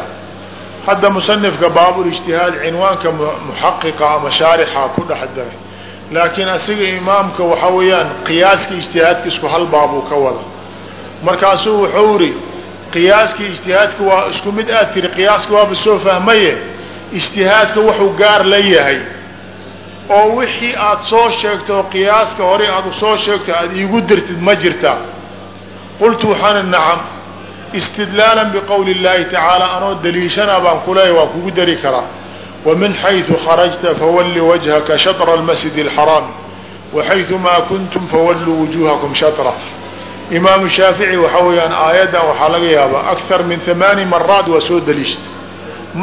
Hadda musanifka baabulijtihaad cinwaanka muxaqiqa ama shaarixa ku dhex daray. Laakiin asiga imaamka waxa weeyaan qiyaaska ijtihaadka isku hal baabuu ka wada. Markaasuu wuxuu iri qiyaaskii ijtihaadka waa isku mid aad tiri qiyaaska waaba soo fahmaye ijtihaadka wuxuu gaar la yahay oo wixii aad soo sheegto oo qiyaaska hore aad usoo sheegto aad iigu dirtid ma jirta qultu waxaana nacam istidlaala biqowli اllahi tacaala anoo daliishana baan kuleeya waa kugu dari karaa wamin xayثu kharajta fawalli wajhaka shaطra اlmasjid اlxaraam waxayثumaa kuntum fawalluu wujuhakum shaطra imaamu shaafici waxa weeyaan aayadda waxaa laga yaabaa akar min amaani maraad waa soo daliishta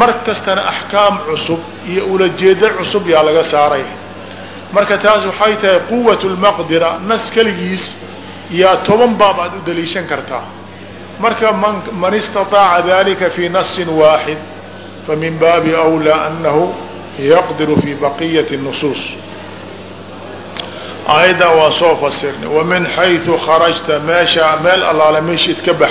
mar kastana axkaam cusub iyo ulajeedo cusub yaa laga saaray. Marka taas waxay tahay quwat lmaqdira nas keligiis yaa toban baab aad u daliishan kartaa. Marka man istaaaca dalika fii nasin waaxid famin baabi wlaa anahu yaqdiru fii baqiyati nusuus aayaddan waan soo fasirnay. Wamin xayثu kharajta meesha meel allaale meeshid ka bax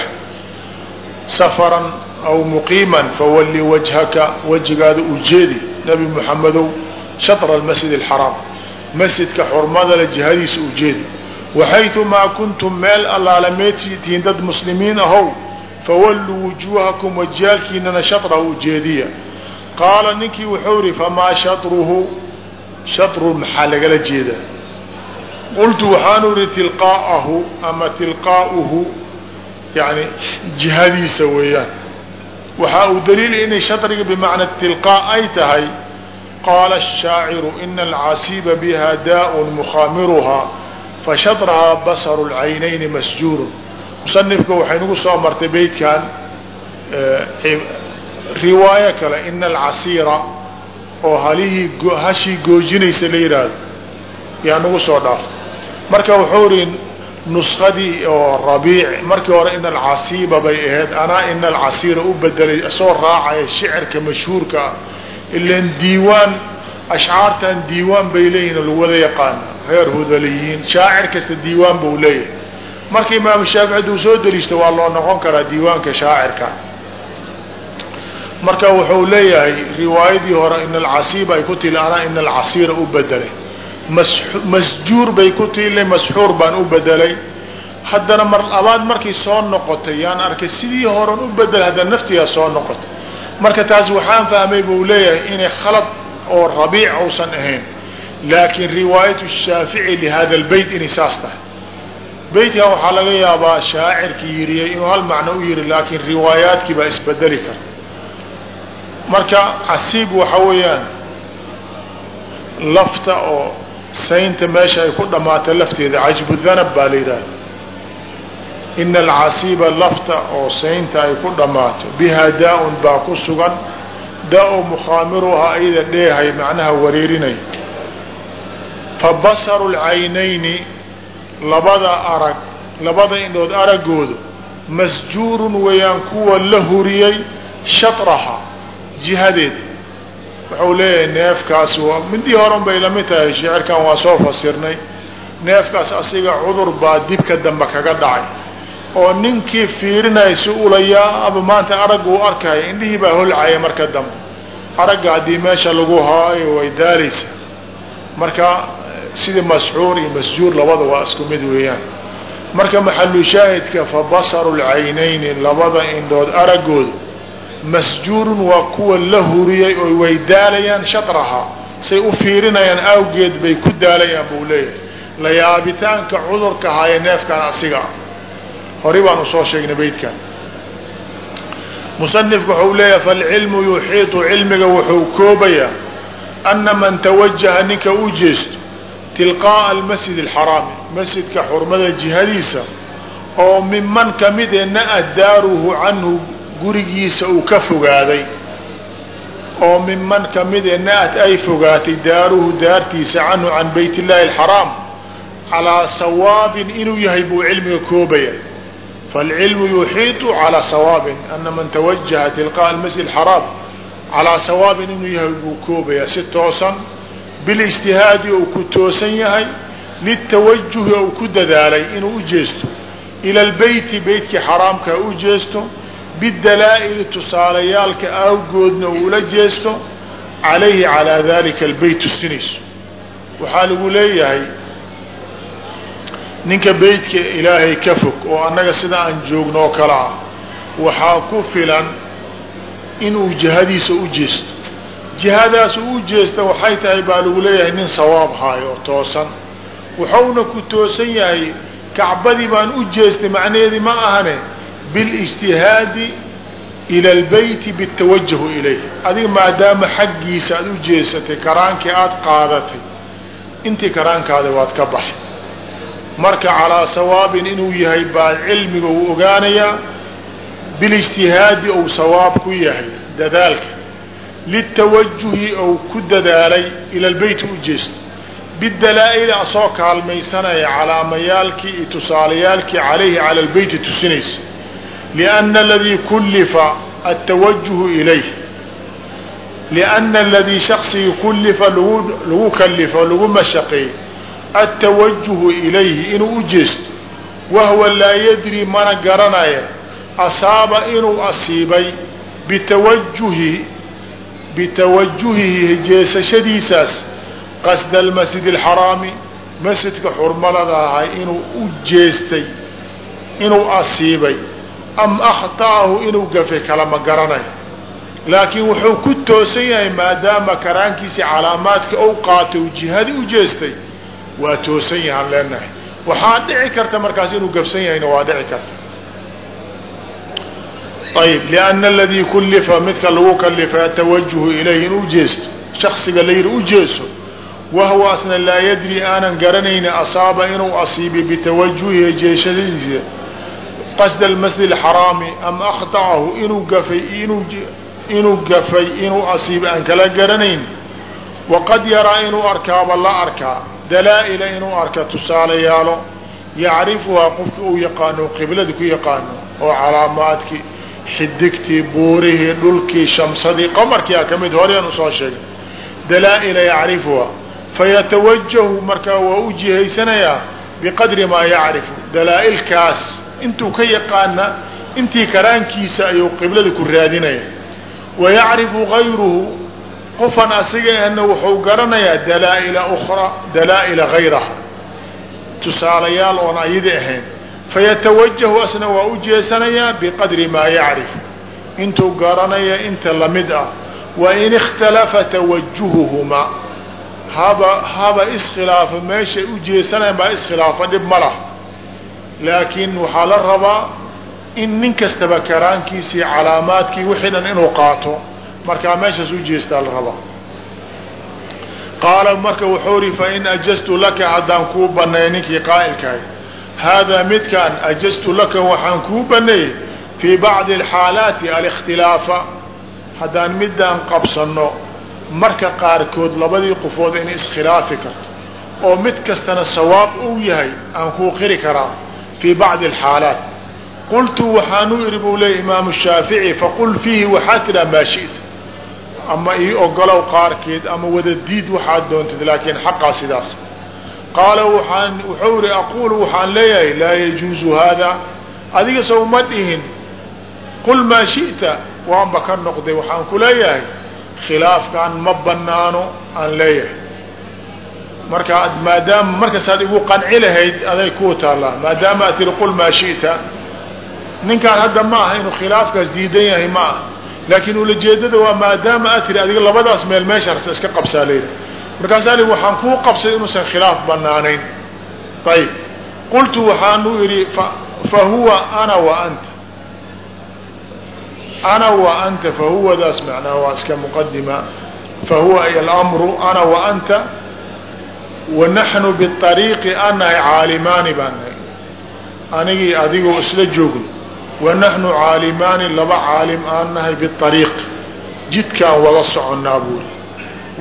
safaran aw muqiiman fawalli wajhaka wajigaada ujeedi nabi muxamedow shatra almasjid alxaraam masjidka xurmadale jihadiisa ujeedi waxayumaa kuntum meel allaale meetihiin dad muslimiin ahow fawalluu wujuuhakum wajiyaalkiinana shatrahu ujeediya qaala ninkii wuxuu ihi famaa shatruhu? Shatru maxaa lagala jeeda qultu waxaanu ihi tilqaa'ahu ama tilqaa'uhu yani jihadiisa weeyaan waxaa uu daliil inay shadriga bimacna tilqaa ay tahay qaala الshaaciru ina alcasiiba biha daaءun mukhaamiruhaa fashadrahaa basaru اlcaynayni masjuurun musanifka waxay nagu soo martay beytkan riwaayo kale ina alcasiira oo halihii hashii goojinaysa la yidhaahdo yaa nagu soo dhaaftay marka wuxuu ri nuskadii oo rabiic markii hore ina alcasiiba bay ahayd anaa ina alcasiira u bedelay soo raacaya shicirka mashhuurka ilan diiwaan ashcaartan diiwaan bay leeyihiin lagu yaqaana reer hudaliyiin shaacir kasta diiwaan buu leeyahay. Marka imaamu shaafici hadduu soo deliishto waa loo noqon karaa diiwaanka shaacirka. Marka wuxuu leeyahay riwaayadii hore ina alcasiiba ay ku tili anaa ina alcasiira u bedelay masjuur bay ku tiilay masxuur baan u bedelay. Haddana mar labaad markay soo noqotay yaan arkay sidii horan u bedelay haddana naftigaa soo noqotay. Marka taas waxaan fahmay buu leeyahay inay khalad oo rabiic uusan ahayn. Laakiin riwaayatu shaafici lihada lbeyt inay saas tahay. Beytkan waxaa laga yaabaa shaacirkii yiriyey inuu hal macno u yiri laakiin riwaayaadkii baa isbedeli karta. Marka casiib waxa weeyaan lafta oo saynta meesha ay ku dhammaato lafteeda cajbu danab baa la yidhaha ina alcasiiba lafta oo saynta ay ku dhammaato bihaa daa-un baa ku sugan. Daa-u mukhaamiruhaa ayada dheehay macnaha wareerinay. Fa basaru lcaynayni labada arag labada indhood araggooda masjuurun weeyaan kuwa la huriyey shatraha jihadeeda wuxuu leeyahay neefkaas midii horan bay la mid tahay shicirkan waa soo fasirnay. Neefkaas asiga cudur baa dibka dambe kaga dhacay. Oo ninkii fiirinaya si ulayaa maanta aragga uu arkaya indhihii baa holcaya marka dambe. Aragga haddii meesha lagu haayo way daalaysa marka sidii mascuur iyo masjuur labada waa isku mid weeyaan. Marka maxalu shaahidka fa basaru lcaynayni labada indhood araggooda masjuurun waa kuwa la huriyey oo way daalayaan shatraha. Say u fiirinayaan awgeed bay ku daalayaan buu leeyahay. Layaabitaanka cudurka haaya neefkan asiga. Hori baan u soo sheegnay beydkan musanifku waxau leeyahay falcilmu yuxiitu cilmiga wuxuu koobayaa anna man tawajaha ninka u jeesto tilqaa'a almasjid alxaraami masjidka xurmada jihadiisa oo miman ka mid eh ee na-a canhu gurigiisa uu ka fogaaday oo minman ka mid naat ay fogaatay daaruhu daartiisa canhu can bayt illaahi alxaraam calaa sawaabin inuu yahay buu cilmiga koobaya falcilmu yuxiitu calaa sawaabin ana man tawajaha tilqaa almasjid alxaraam calaa sawaabin inuu yahay buu koobaya si toosan biliijtihaadi uu ku toosan yahay litawajuhi ou ku dadaalay inuu u jeesto ila lbeyti beytkii xaraamkaa u jeesto bidalaa'ili tusaalayaalka awgoodna uu ula jeesto calayhi calaa dalika albeyt tusinayso waxaa lagu leeyahay ninka beytka ilaahay ka fog oo annaga sida aan joogno oo kale ah waxaa ku filan inuu jihadiisa u jeesto. Jihadaas uu u jeesta waxay tahay baa lagu leeyahay nin sawaab haayo oo toosan. Wuxuuna ku toosan yahay kacbadii baan u jeestay macnaheedii ma ahane bilijtihaadi ila albeyti bitawajahu ilayh adiga maadaama xaggiisa aad u jeesatay karaankii aad qaadatay intii karaankaada waad ka baxay marka calaa sawaabin inuu yahay baa cilmiga uu ogaanayaa bilijtihaadi ou sawaab ku yahay dadaalka litawajuhi ou ku dadaalay ila lbeyt u jeesto bidalaa-ili asoo kaalmaysanaya calaamayaalkii iyo tusaalayaalkii calayhi cala lbeyti tusinaysa liana aladii kullifa atawajuhu ilayh liana aladii shaksigii kullifa lagu kalifo lagu mashaqeey atawajuhu ilayhi inuu u jeesto wahwa laa yadri mana garanaya asaaba inuu asiibay bitawajuhi bitawajuhihi jeesashadiisaas qasda almasjid alxaraami masjidka xurmalada ahay inuu u jeestay inuu asiibay am akhta'ahu inuu gafay kalama garanayo. Laakiin wuxuu ku toosan yahay maadaama karaankiisii calaamaadka ou qaatay uu jihadii u jeestay waa toosan yahaan leenahay. Waxaa dhici karta markaas inuu gafsan yahayna waa dhici karta. Ayb lianna aladii kullifa midka lagu kalifay atawajuhu ilayhi inuu jeesto shaksiga layiri u jeeso wahwa asna laa yadri aanan garanayni asaaba inuu asiibay bitawajuhihi jeeshadiisa qasda almasjid alxaraami am akhta'ahu inuu gafay inuu gafay inuu asiibay aan kala garanayn. Waqad yaraa inuu arkaaba la arkaa dalaa-ila inuu arka tusaalayaalo yacrifuhaa qofka uu yaqaano qiblada ku yaqaano oo calaamaadkii xidigtii buurihii dhulkii shamsadii qamarkii a ka mid horean u soo sheegay. Dalaa-ila yacrifuhaa fayatawajahu markaa waa u jihaysanayaa biqadri maa yacrifu. Dalaa-ilkaas intuu ka yaqaana intii karaankiisa ayuu qiblada ku raadinaya. Wa yacrifu gayruhu qofan asiga ahna wuxuu garanayaa dalaa-ila ukra dalaa-ila gayraha tusaalayaal oon ayadi ahayn fayatawajahu asna waa u jeesanayaa biqadri maa yacrifu intuu garanaya inta la mid ah wain ikhtalafa tawajuhuhumaa haba haba iskhilaafo meeshay u jeesanayaan baa iskhilaafo dhib ma lah laakiin waxaa la rabaa in nin kastaba karaankiisii calaamaadkii wixii dhan inuu qaato. Markaa meeshaas u jeestaa la rabaa. Qaala marka wuxuu ri fain ajaztu laka haddaan kuu baneey ninkii qaa'ilkahay. Haadaa midkaan ajaztu laka waxaan kuu baneeyey fii bacdi alxaalaati alikhtilaafa haddaan midaan qabsanno marka qaarkood labadii qofood inay iskhilaafi karto oo mid kastana sawaab uu yahay aan kuu qiri karaa fii bacdi alxaalaat qultu waxaanu idhi buu leeyay imaamu shaafici faqul fiihi waxaa tidhaha maa shi'ta ama ii ogolow qaarkeed ama wada diid waxaad doontid laakiin xaqaa sidaas qaala waaan wuxuu ihi aquulu waxaan leeyahay laa yajuuzu haada adiga sow ma dhihin qul maa shi'ta waanba ka noqday waxaan ku leeyahay khilaafkaan ma banaano aan leeyahay marka maadaama markaasaad igu qanci lahayd aday kuu taallaa. Maadaama ad tiri qul maa shi'ta. Ninkaan hadda ma aha inuu khilaafkaas diidan yahay ma ah laakiin ulajeedada waa maadaama aad tiri adiga labadaas meel meesha rabta iska qabsaa layidhi markaasaa li waxaan kuu qabsay inuusan khilaaf banaanayn ayib qultu waxaanu idhi fa huwa ana wa anta. Ana wa anta fahuwadaas macnaha waa iska muqadima fahuwa alamru ana wa anta wa naxnu biariiqi anahay caalimaani baan nahay anigii adigoo isla joogno wa naxnu caalimaani laba caalim aan nahay biariiq jidkaan wada soconnaa buuri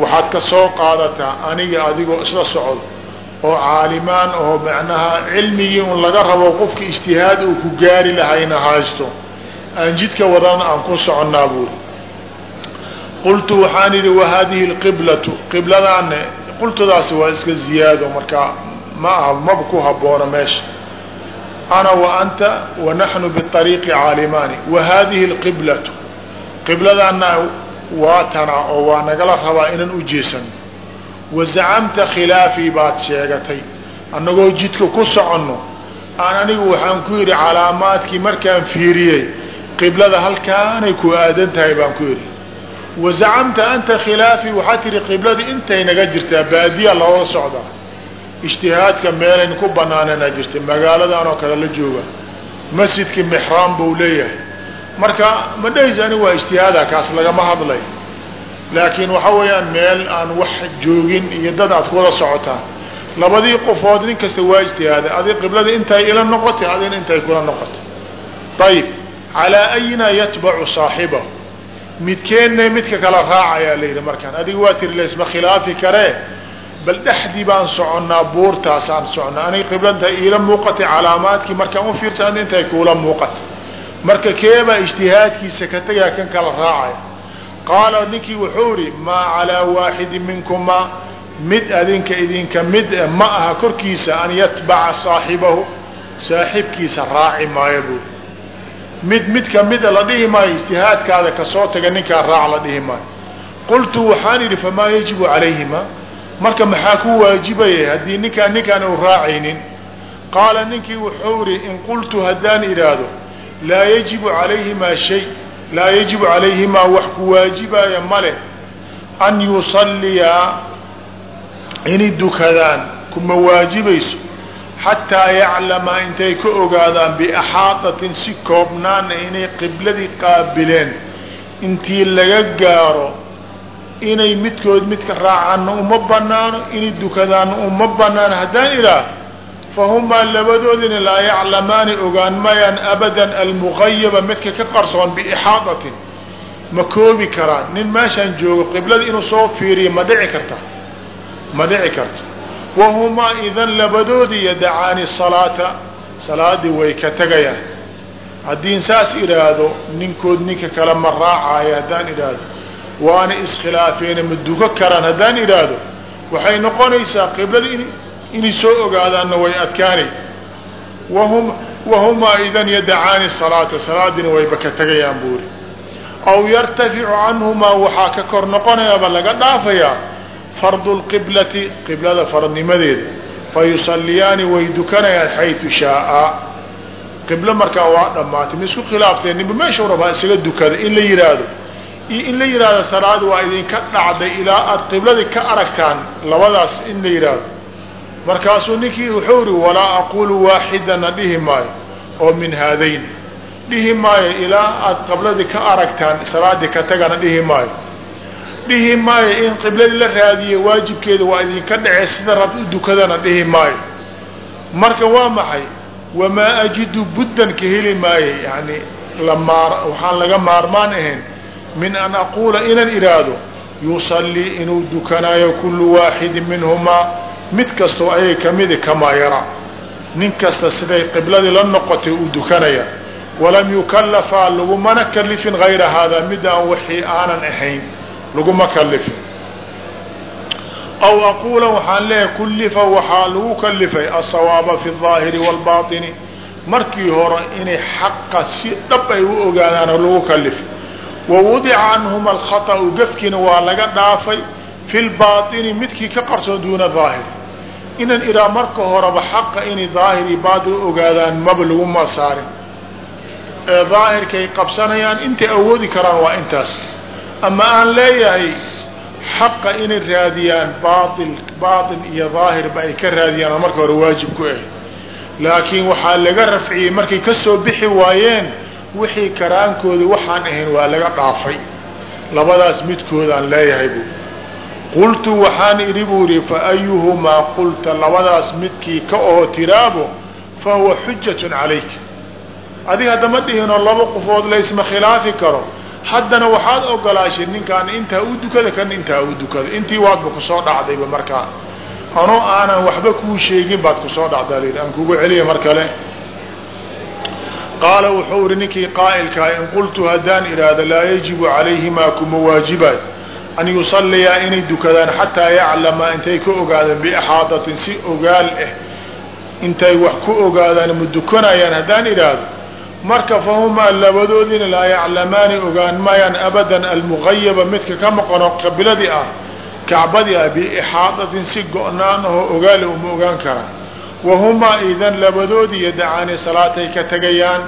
waxaad ka soo qaadataa aniga adigoo isla socdo oo caalimaan oo macnaha cilmigii un laga rabo qofka ijtihaad uu ku gaari lahayna haysto aan jidka wadana aan ku soconnaa buuri qultu waxaan idhi wahadihi lqiblatu qibladaane qultudaasi waa iska ziyaado markaa ma aha maba ku haboono meesha. Ana wa anta wa naxnu biariiqi caalimaani wa hadihi lqiblatu qibladaana waa tana oo waa nagala rabaa inaan u jeesano wa zacamta khilaafii baad sheegatay. Annagoo jidka ku soconno aan anigu waxaan ku yidhi calaamaadkii markaan fiiriyey qiblada halkaanay ku aadan tahay baan ku yidhi wa zacamta anta khilaafii waxaad tihi qibladii intay naga jirtaa baadiya looga socdaa ijtihaadka meelayn ku banaanana jirta magaaladan oo kale la jooga. Masjidkii mixraam buu leeyahay. Marka ma dhahaysa ani waa ijtihaada kaas lagama hadlay. Laakiin waxa weeyaan meel aan wax joogin iyo dad aad ku wada socotaan. Labadii qofood nin kasta waa ijtihaaday adi qiblada intay ila noqotay adina intay kula noqotay. Ayib calaa ayina yatbacu saaxibahu midkeenna midka kala raacayaa la yidhi markaan. Adiga waa tiri laysma khilaafi karee bal dhexdii baan soconnaa buurtaasaan soconnaa. Aniga qiblanta iila muuqatay calaamaadkii markaan u fiirsa ad intay kuula muuqatay. Marka keebaa ijtihaadkiisa ka tegaa kan kala raacaya. Qaala ninkii wuxuu idhi maa calaa waaxidin minkumaa mid adinka idinka mid ma aha korkiisa an yatbaca saaxibahu. Saaxibkiisa raaci maayo buuri mid mid kamida la dhihi maayo ijtihaadkaada ka soo taga ninkaa raac la dhihi maayo. Qultu waxaan idhi famaa yajibu calayhima? Marka maxaa ku waajibaya haddii ninkaan ninkaan u raacaynin? Qaala ninkii wuxuu idhi in qultu haddaan idhaahdo laa yajibu calayhimaa shay laa yajibu calayhimaa wax ku waajibaya male an yusalliyaa inay dukadaan kuma waajibayso xataa yaclamaa intay ka ogaadaan biaxaadatin si koobnaana inay qibladii qaabileen intii laga gaaro inay midkood midka raacaanna uma banaano inay dukadaanna uma banaano haddaan idhaah fahumaa labadoodina laa yaclamaani ogaan mayaan abadan almugayaba midka ka qarsoon biixaadatin ma koobi karaan nin meeshaan joogo qiblada inuu soo fiiriyo ma dhici karta ma dhici karto wahumaa idan labadoodii yadacaani salaata salaadii way ka tegayaan haddiin saas idhaahdo ninkood ninka kale ma raacaayo haddaan idhaahdo waana iskhilaafeena ma duko karaan haddaan idhaahdo waxay noqonaysaa qiblada in inay soo ogaadaanna way adkaanay wahum wahumaa idan yadacaani salaata salaadiina wayba ka tegayaan buuri aw yartaficu canhumaa waxaa ka kor noqonayaaba laga dhaafayaa fardu lqiblati qiblada faradnimadeeda fa yusaliyaani way dukanayaan xaytu shaaa. Qiblo markaa waa dhammaatay. Ma isku khilaafteen ninba meeshau rabaa isaga dukada in la yihaahdo iyo in la yihahdo salaad waa idinka dhacday ilaa aad qibladii ka aragtaan labadaas in la yidhaahdo markaasuu ninkii wuxuu ihi walaa aqulu waaxidana dhihi maayo. Oo min haadayn. Dhihi maayo ilaa aad qibladii ka aragtaan salaadii ka tagana dhihi maayo dhihi maayo in qibladii la raadiye waajibkeeda waa idinka dhacee sida rab u dukadana dhihi maayo. Marka waa maxay? Wamaa ajidu buddan ka heli maayo yani waxaan laga maarmaan ahayn min an aquula inaan idhaahdo yusallii inuu dukanaayo kullu waaxidin minhumaa mid kastoo ayay kamidi kamaa yara. Nin kasta siday qibladii la noqotay uu dukanaya walam yukallafaa lagumana kalifin hayra haadaa midaan wixii aanan ahayn laguma kalifin aw aquula waxaan leeyahay kullifa waxaa lagu kalifay asawaaba fi اdaahiri wاlbaطini markii hore inay xaqa si dhab ay u ogaadaan lagu kalifay wawudica canhuma alkhaطأu gefkiina waa laga dhaafay fi lbaطini midkii ka qarsoon duuna daahir inan iraa marka horeba xaqa inay daahir iyo baaطin u ogaadaan maba laguma saarin ee daahirkay qabsanayaan intay awoodi karaan waa intaas ama aan leeyahay xaqa inay raadiyaan baail baaطin iyo daahirba ay ka raadiyaan marka hore waajib ku ah laakiin waxaa laga rafciyey markay ka soo bixi waayeen wixii karaankooda waxaan ahayn waa laga dhaafay. Labadaas midkoodaan leeyahay buu. Qultu waxaan idhi buu idhi fa ayuhumaa qulta? Labadaas midkii ka oo tiraabo fa huwa xujatun calayk. Adiga haddama dhihinoo laba qofood laysma khilaafi karo haddana waxaad ogolaashay ninkaan intaa u dukada kan intaa u dukada. Intii waadba ku soo dhacdayba markaa. Anoo aanan waxba kuu sheegin baad ku soo dhacdaa layidhi aan kugu celiya mar kale qaala wuxuu ihi ninkii qaa'ilkaa in qultu haddaan idhaahdo laa yajibu calayhimaa kuma waajibaay an yusalliyaa inay dukadaan xataa yaclama intay ka ogaadaan biixaadatin si ogaal ah intay wax ku ogaadaan ma dukanayaan haddaan idhaahdo marka fahumaa labadoodiina laa yaclamaani ogaan maayaan abadan almuqayaba midka ka maqano qabiladii ah kacbadii ah biixaadatin si go-naan ahoo ogaale uma ogaan karaan wahumaa idan labadoodii yadacaani salaatay ka tegayaan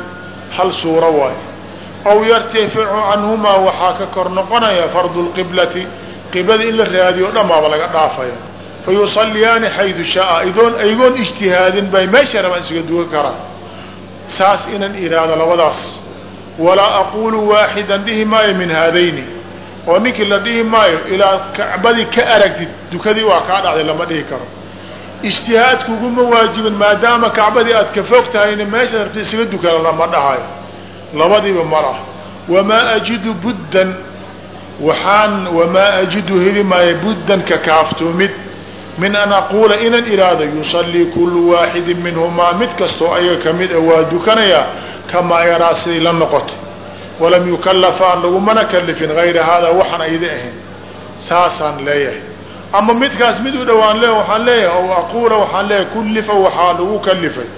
hal suuro waayo aw yartaficu canhumaa waxaa ka kor noqonaya fardu lqiblati qiblada in la raadiyo dhammaaba laga dhaafaya. Fa yusalliyaani xaydu shaaa idoon aygoon ijtihaadin bay meesha rabaan isaga dugan karaan saas inan iraado labadaas. Walaa aquulu waaxidan dhihi maayo min haadayni. Oo ninkii la dhihi maayo ilaa kacbadii ka aragtid dukadii waa kaa dhacday lama dhihi karo. Ijtihaadkuguma waajibin maadaama kacbadii aad ka fog tahayna meeshaad rabta isaga dukana lama dhahayo. Labadiiba malah wamaa ajidu buddan waxaan wamaa ajidu heli maayo buddan ka kaaftoomid min an aquula inaan ihaahdo yusallii kullu waaxidi minhumaa mid kastoo ayaga ka mid a waa dukanayaa kamaa yaraa siday la noqoto. Walam yukallafa aan lagumana kalifin hayra haadaa waxaan ayda ahayn saasaan leeyahay. Ama midkaas mid u dhowaan le waaan leeyahay ow aquula waxaan leeyahay kullifa waxaa lagu kalifay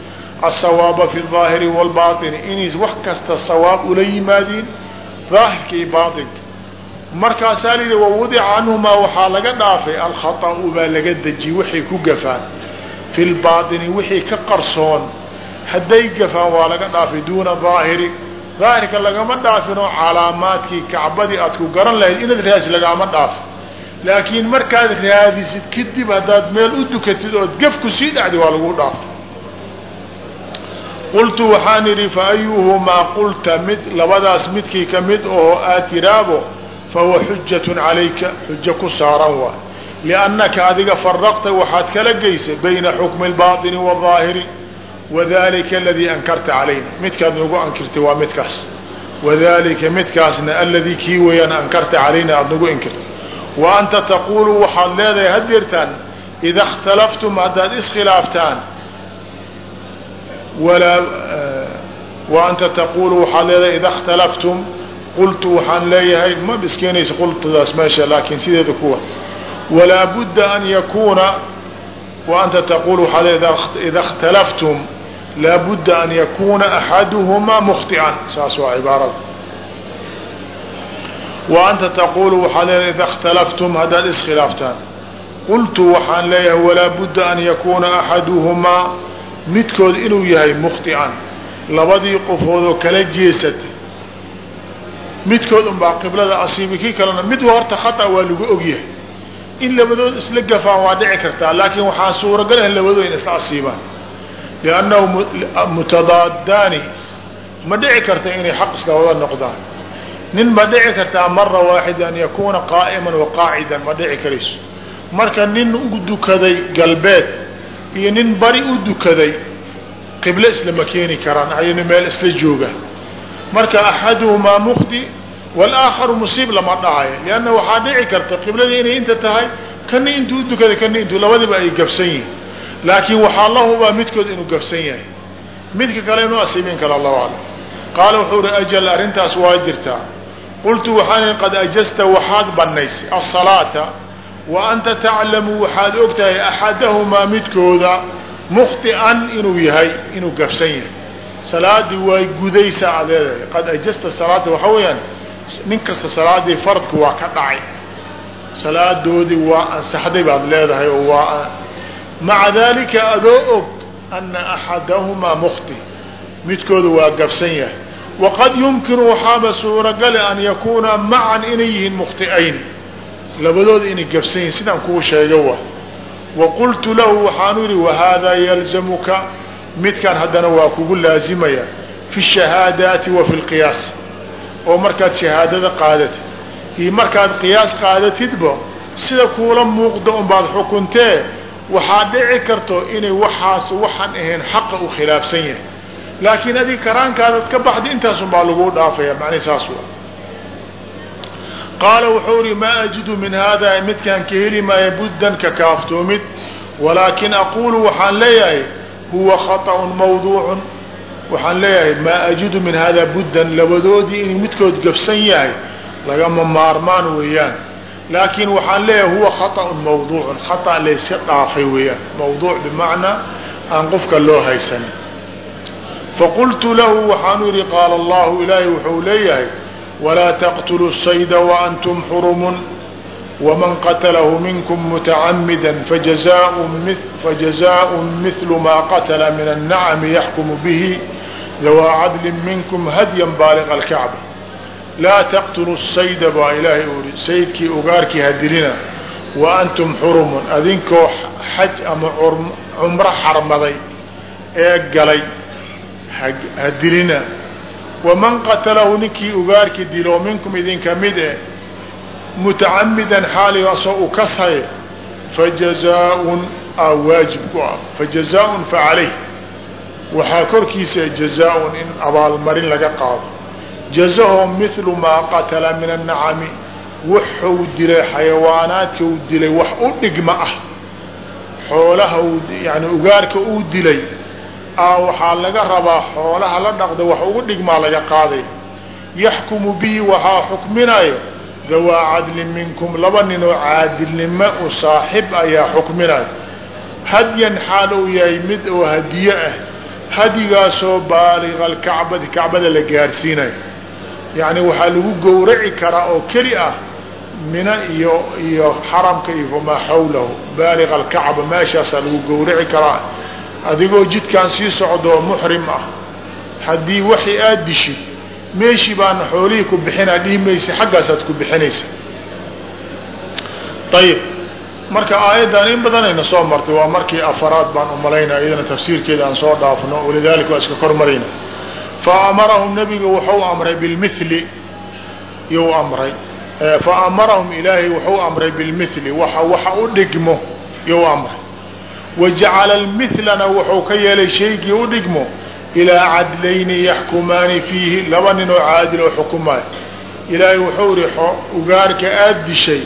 asawaaba fi daahiri waalbaini inay wax kasta sawaab ula yimaadiin daahirka iyo baainka markaasaa la yidhi wawudica canhumaa waxaa laga dhaafay alkhaطأu baa laga dejiyey waxay ku gafaan fi lbaaطini wixii ka qarsoon hadday gafaan waa laga dhaafay duuna daahiri daahirka lagama dhaafinoo calaamaadkii kacbadii aad ku garan lahayd inaad raasi lagaama dhaafin laakiin markaad raadisid kadib haddaad meel u dukatid ood gaf ku sii dhacdi waa lagu dhaafay qultu waxaan idhi fa ayuhumaa qulta mid labadaas midkii ka mid oo aad tiraabo fahuwa xujatun calayka xujo ku saaran waa liannaka adiga faraqta waxaad kala geysa bayna xukmi lbaaini waaahiri wadalika aladii ankarta calayna midkaad nagu ankirtay waa midkaas wadalika midkaasna aladii kii weeyaan ankarta calayna aada nagu inkirtay wa anta taquulu waxaad leedahay hadeertaan ida اkhtalaftum haddaad iskhilaaftaan wa anta taquulu waxaad leedahay ida اkhtalaftum qultu waxaan leeyahay ma iskeenaysa qultadaas meesha laakiin sideeda kuwa walaa budda an yakuuna wa anta taqulu waxaad leedahay ida اkhtalaftum laa budda an yakuuna axaduhumaa mukhطi'an saas waa cibaarada wa anta taqulu waxaad leedahay ida اkhtalaftum haddaad iskhilaaftaan qultu waxaan leeyahay walaa budda an yakuuna axaduhumaa midkood inuu yahay mukhطi'an labadii qofoodoo kala jeesatay midkood unbaa qiblada asiibay kii kalena mid horta khata waa lagu ogyahay. In labadood isla gafaan waa dhici kartaa laakiin waxaa suuragal ah labadood in isla asiibaan. Liannahu mutadaadaani ma dhici karta inay xaq isla wada noqdaan. Nin ma dhici kartaa mara waaxida an yakuuna qaa'iman wa qaacidan ma dhici karayso. Marka nin u dukaday galbeed iyo nin bari u dukaday qiblo islama keeni karaan ayna meel isla joogaan marka axaduhumaa mukdi walaakharu musiib lama dhahayo lianna waxaa dhici karta qibladii inay inta tahay kana intuu u dukaday kana intuu labadiba ay gabsan yihiin laakiin waxaa la hubaa midkood inuu gabsan yahay. Midka kale inuu asiibin karo allahu aclam. Qaala wuxuu ihi ajal arrintaas waa jirtaa. Qultu waxaan qad ajasta waxaad banaysay asalaata wa anta taclamu waxaad og tahay axadahumaa midkooda mukhطi'an inuu yahay inuu gabsan yahay salaadii way gudaysaa aad qad ajasta salaata waxaa weeyaan nin kasta salaadii faradku waa ka dhacay. Salaadoodii waa ansaxday baad leedahay oo waa maca dalika adoo og ana axadahumaa mukhطi midkooda waa gabsan yahay. Waqad yumkinu waxaaba suuragale an yakuuna macan inay yihiin mukhطi'ayn labadooda inay gabsan yihiin sidaan kuu sheega wa wa qultu lahu waxaanu yihi wahaadaa yalzamuka midkan haddana waa kugu laazimaya fi shahaadaati wa fi lqiyaas. oo markaad shahaadada qaadatid. iyo markaad qiyaas qaadatidba sida kuula muuqda unbaad xukuntee waxaa dhici karto inay waxaas waxaan ahayn xaqa u khilaafsan yahay. Laakiin adig karaankaadaad ka baxda intaasun baa laguu dhaafaya macnii saas wa qaala wuxuu ihi maa ajidu min haadaa midkaan ka heli maayo buddan ka kaaftoomid walaakin aqulu waxaan leeyahay huwa khaطأun mawduucun waxaan leeyahay maa ajidu min hada buddan labadoodii inuu midkood gabsan yahay lagama maarmaan weeyaan laakiin waxaan leeyahay huwa khaطأun mawduucun khaطأ layska dhaafay weeyaan mawduuc bimacnaa aan qofka loo haysanin faqultu lahu waxaanu yidhi qaala allahu ilaahay wuxuu leeyahay walaa taqtuluu sayda waantum xurumun wman qatlahu minkum mutacamida fajazaء mil ma qatla min الnacmi yaxkumu bihi dawaa cadli minkum hadyan baaliqa اlkacba laa taqtulu sayda baa ilaahay uri saydkii ugaarkii hadilina wa antum xurumun adinkoo xaj ama cumro xarmaday ee galay hadilina waman qatalahu ninkii ugaarkii dilo minkum idinka mid e mutacamidan xaali asoo u kashaye fajazaaun aa waajib ku ah. Fajazaaun fa calayh. Waxaa korkiisa jazaaun in abaalmarin laga qaado. Jazahoo milu maa qatala min annacami wuxuu dilay xayawaanaadka uu dilay wax u dhigma ah. Xoolaha yani ugaarka uu dilay. Aa waxaa laga rabaa xoolaha la dhaqda wax ugu dhigmaa laga qaaday. Yaxkumu bihi waxaa xukminayo dawaa cadlin minkum laba ninoo caadilnimo u saaxib ayaa xukminayo hadyan xaal uu yahay mid oo hadiye ah hadigaasoo baaliqa alkacbadi kacbada la gaarsiinayo yacni waxaa lagu gowraci karaa oo keli ah mina iyo iyo xaramka iyo famaa xawlahu. Baaliqa alkacba meeshaasaa lagu gowraci karaa. Adigoo jidkaan sii socdoo muxrim ah. Haddii waxii aada dishid meeshii baana xoolihii ku bixinaa dhihi xaggaasaad ku bixinaysa. Ayib marka aayaddan in badanayna soo martay waa markii afaraad baan umalaynaa iyadana tafsiirkeeda aan soo dhaafno walidalika waa iska kor fa amarahum nabiga wuxuu amray bilmili yuu amray. Fa amarahum ilaahay wuxuu amray bilmili waxa waxa u dhigmo yuu amray. Wajacala lmilana wuxuu ka yeelay shaygii u dhigmo ilaa cadlayni yaxkumaani fiihi laba nin oo caadil oo xukumaayo ilaahay wuxuu ihi ugaarka aada dishay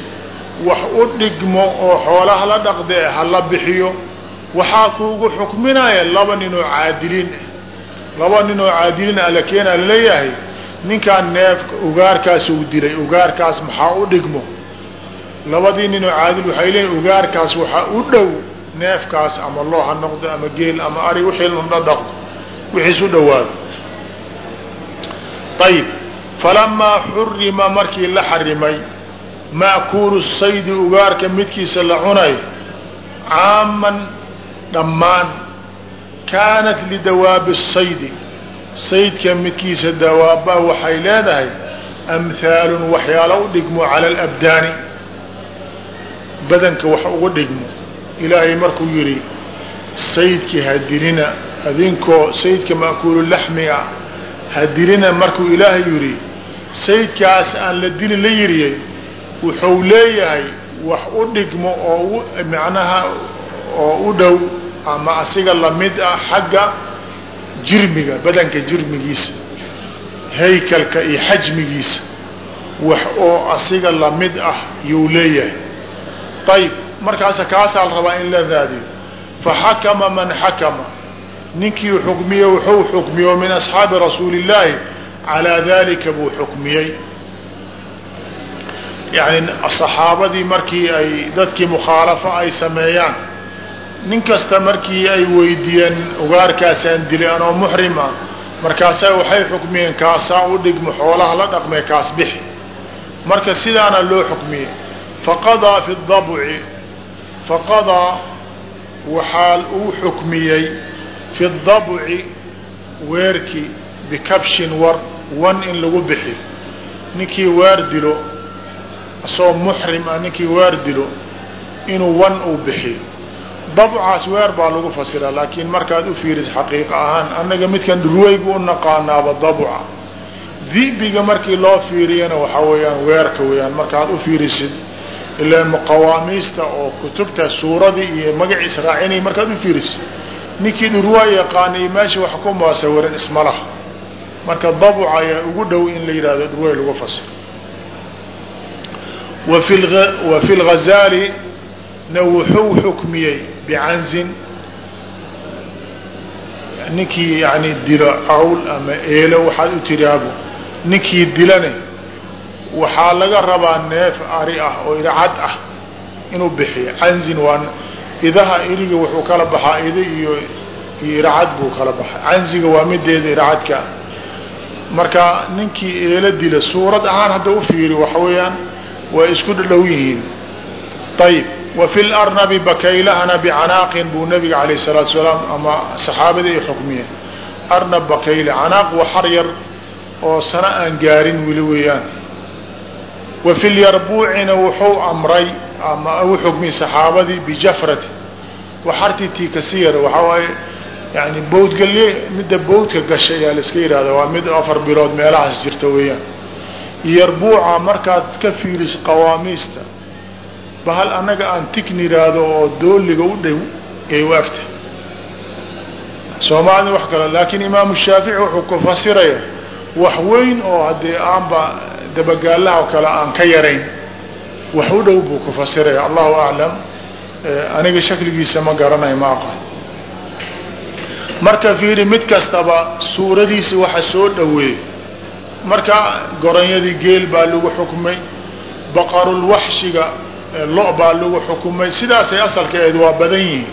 wax u dhigmo oo xoolaha la dhaqdee hala bixiyo. Waxaa kuugu xukminaya laba nin oo caadiliin ah laba nin oo caadiliin ala keenaa la leeyahay ninkaan neefka ugaarkaas uu dilay ugaarkaas maxaa u dhigmo? Labadii nin oo caadil waxay leeyihiin ugaarkaas waxaa u dhow neefkaas ama loo ha noqdo ama geel ama ari wixii la dhaqdo wixiis u dhawaado ayib falamaa xurima markii la xarimay ma'kuulu saydi ugaarka midkiisa la cunay caaman dhammaan kaanat lidawaabi saydi. Saydka midkiisa dawaaba waxay leedahay amhaalun waxyaalo u dhigmo cala alabdaani. Badanka wax ugu dhigmo. Ilaahay markuu yidhi saydkii hadilina adinkoo saydka ma'kuulu laxmi ah hadilina markuu ilaahay yidhi saydkaas aan la dilin la yiriyey wuxuu leeyahay wax u dhigmo oo macnaha oo u dhow ama asiga la mid ah xagga jirmiga badanka jirmigiisa haykalka iyo xajmigiisa wax oo asiga la mid ah yuu leeyahay. Ayib markaasa kaasaa la rabaa in la raadiyo. Faxakama man xakama ninkii xukmiye wuxuu xukmiyo min asxaabi rasuuli illaahi calaa dalika buu xukmiyey. Yani saxaabadii markii ay dadkii mukhaalafo ay sameeyaan nin kasta markii ay weydiiyeen ugaarkaasaan dilay anoo muxrim ah markaasaa waxay xukmiyeen kaasaa u dhigmo xoolaha la dhaqmee kaas bixi. Marka sidaana loo xukmiyey faqadaa fi dabci faqadaa waxaa uu xukmiyey fi dabci weerkii bikabshin war wan in lagu bixiyo ninkii waar dilo asagoo muxrim ah ninkii waar dilo inuu wan uu bixiyo dabcaas weer baa lagu fasiraa laakiin markaad u fiiriso xaqiiqa ahaan annaga midkan ruwaygu u naqaanaaba dabca. Dibiga markii loo fiiriyana waxaa weeyaan weerka weeyaan markaad u fiirisid ilaa muqawaamiista oo kutubta suuradii iyo magaciis raacinay markaad u fiirisid ninkii dhurwaa yaqaana iyo meesha wax ku muasawiran ismalaha marka dabca ayaa ugu dhow in la yidhahdo dhurway lagu fasiro. Wa fi lghazali na wuxuu xukmiyey bicanzin ninkii yani dilo cawl ama eelo waxaad u tiraabo ninkii dilane waxaa laga rabaa neef ari ah oo iracad ah inuu bixiyo. Canzin waa idaha iriga wuxuu kala baxaa ida iyo iyo iracad buu kala baxaa. Canziga waa mideeda iracadka marka ninkii eelo dila suurad ahaan hadda u fiiri waxa weeyaan way isku dhow yihiin. Ayib wa fi larnabi bakaylahana bicanaaqin buu nabiga alayh salaatu salaam ama saxaabada ay xukmiyeen. Arnab bakayle canaaq waa xar yar oo sano aan gaarin weli weeyaan. Wa fi lyarbuucina wuxuu amray ama u xukmiyey saxaabadii bijafrati. Waxartii tii kasi yar waxaa waaye yani bawdgalye midda bawdka gashay ayaa la iska yihahda waa mid afar bilood meelahaas jirta weeyaan. Yarbuuca markaad ka fiiriso qawaamiista bahal annaga aan tign yidhaahdo oo dooliga u dhow ay u agta. Wax kale laakiin imaamu shaafici wuxuu ku fasiraya wax weyn oo haddii aanba dabagaalaha kale aan ka yarayn wax u dhow buu ku fasiraya allahu aclam aniga shakligiisa ma garanayo ma aqan marka fiiri mid kastaba suuradiisi waxa soo dhoweey marka goranyadii geel baa lagu xukmay baqarulwaxshiga lo baa lagu xukumay. Sidaasay asalkeedu waa badan yihiin.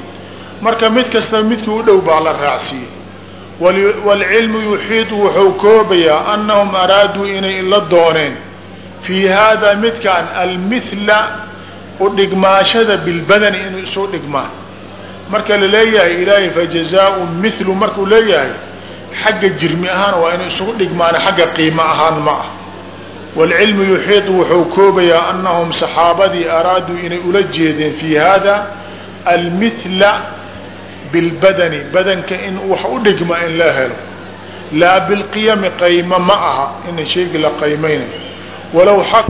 Marka mid kasta midkii u dhow baa la raacsiiyey. Waalcilmu yuxiidu wuxuu koobayaa annahum araaduu inay la dooneen fii haada midkaan almithla udhigmaashada bilbadani inuu isu dhigmaan. Marka la leeyahay ilaahay fajazaau mithlu markuu leeyahay xagga jirmi ahaan waa inuu isugu dhigmaan xagga qiimo ahaan ma ah. Wاlcilmu yuxiiطu wuxuu koobayaa anahum saxaabadii araaduu inay ula jeedeen fi hada almithla bilbadani badanka in wax u dhigma in la helo. Laa bilqiyami qaymo ma aha ina shaygi la qaymaynayo walow xaq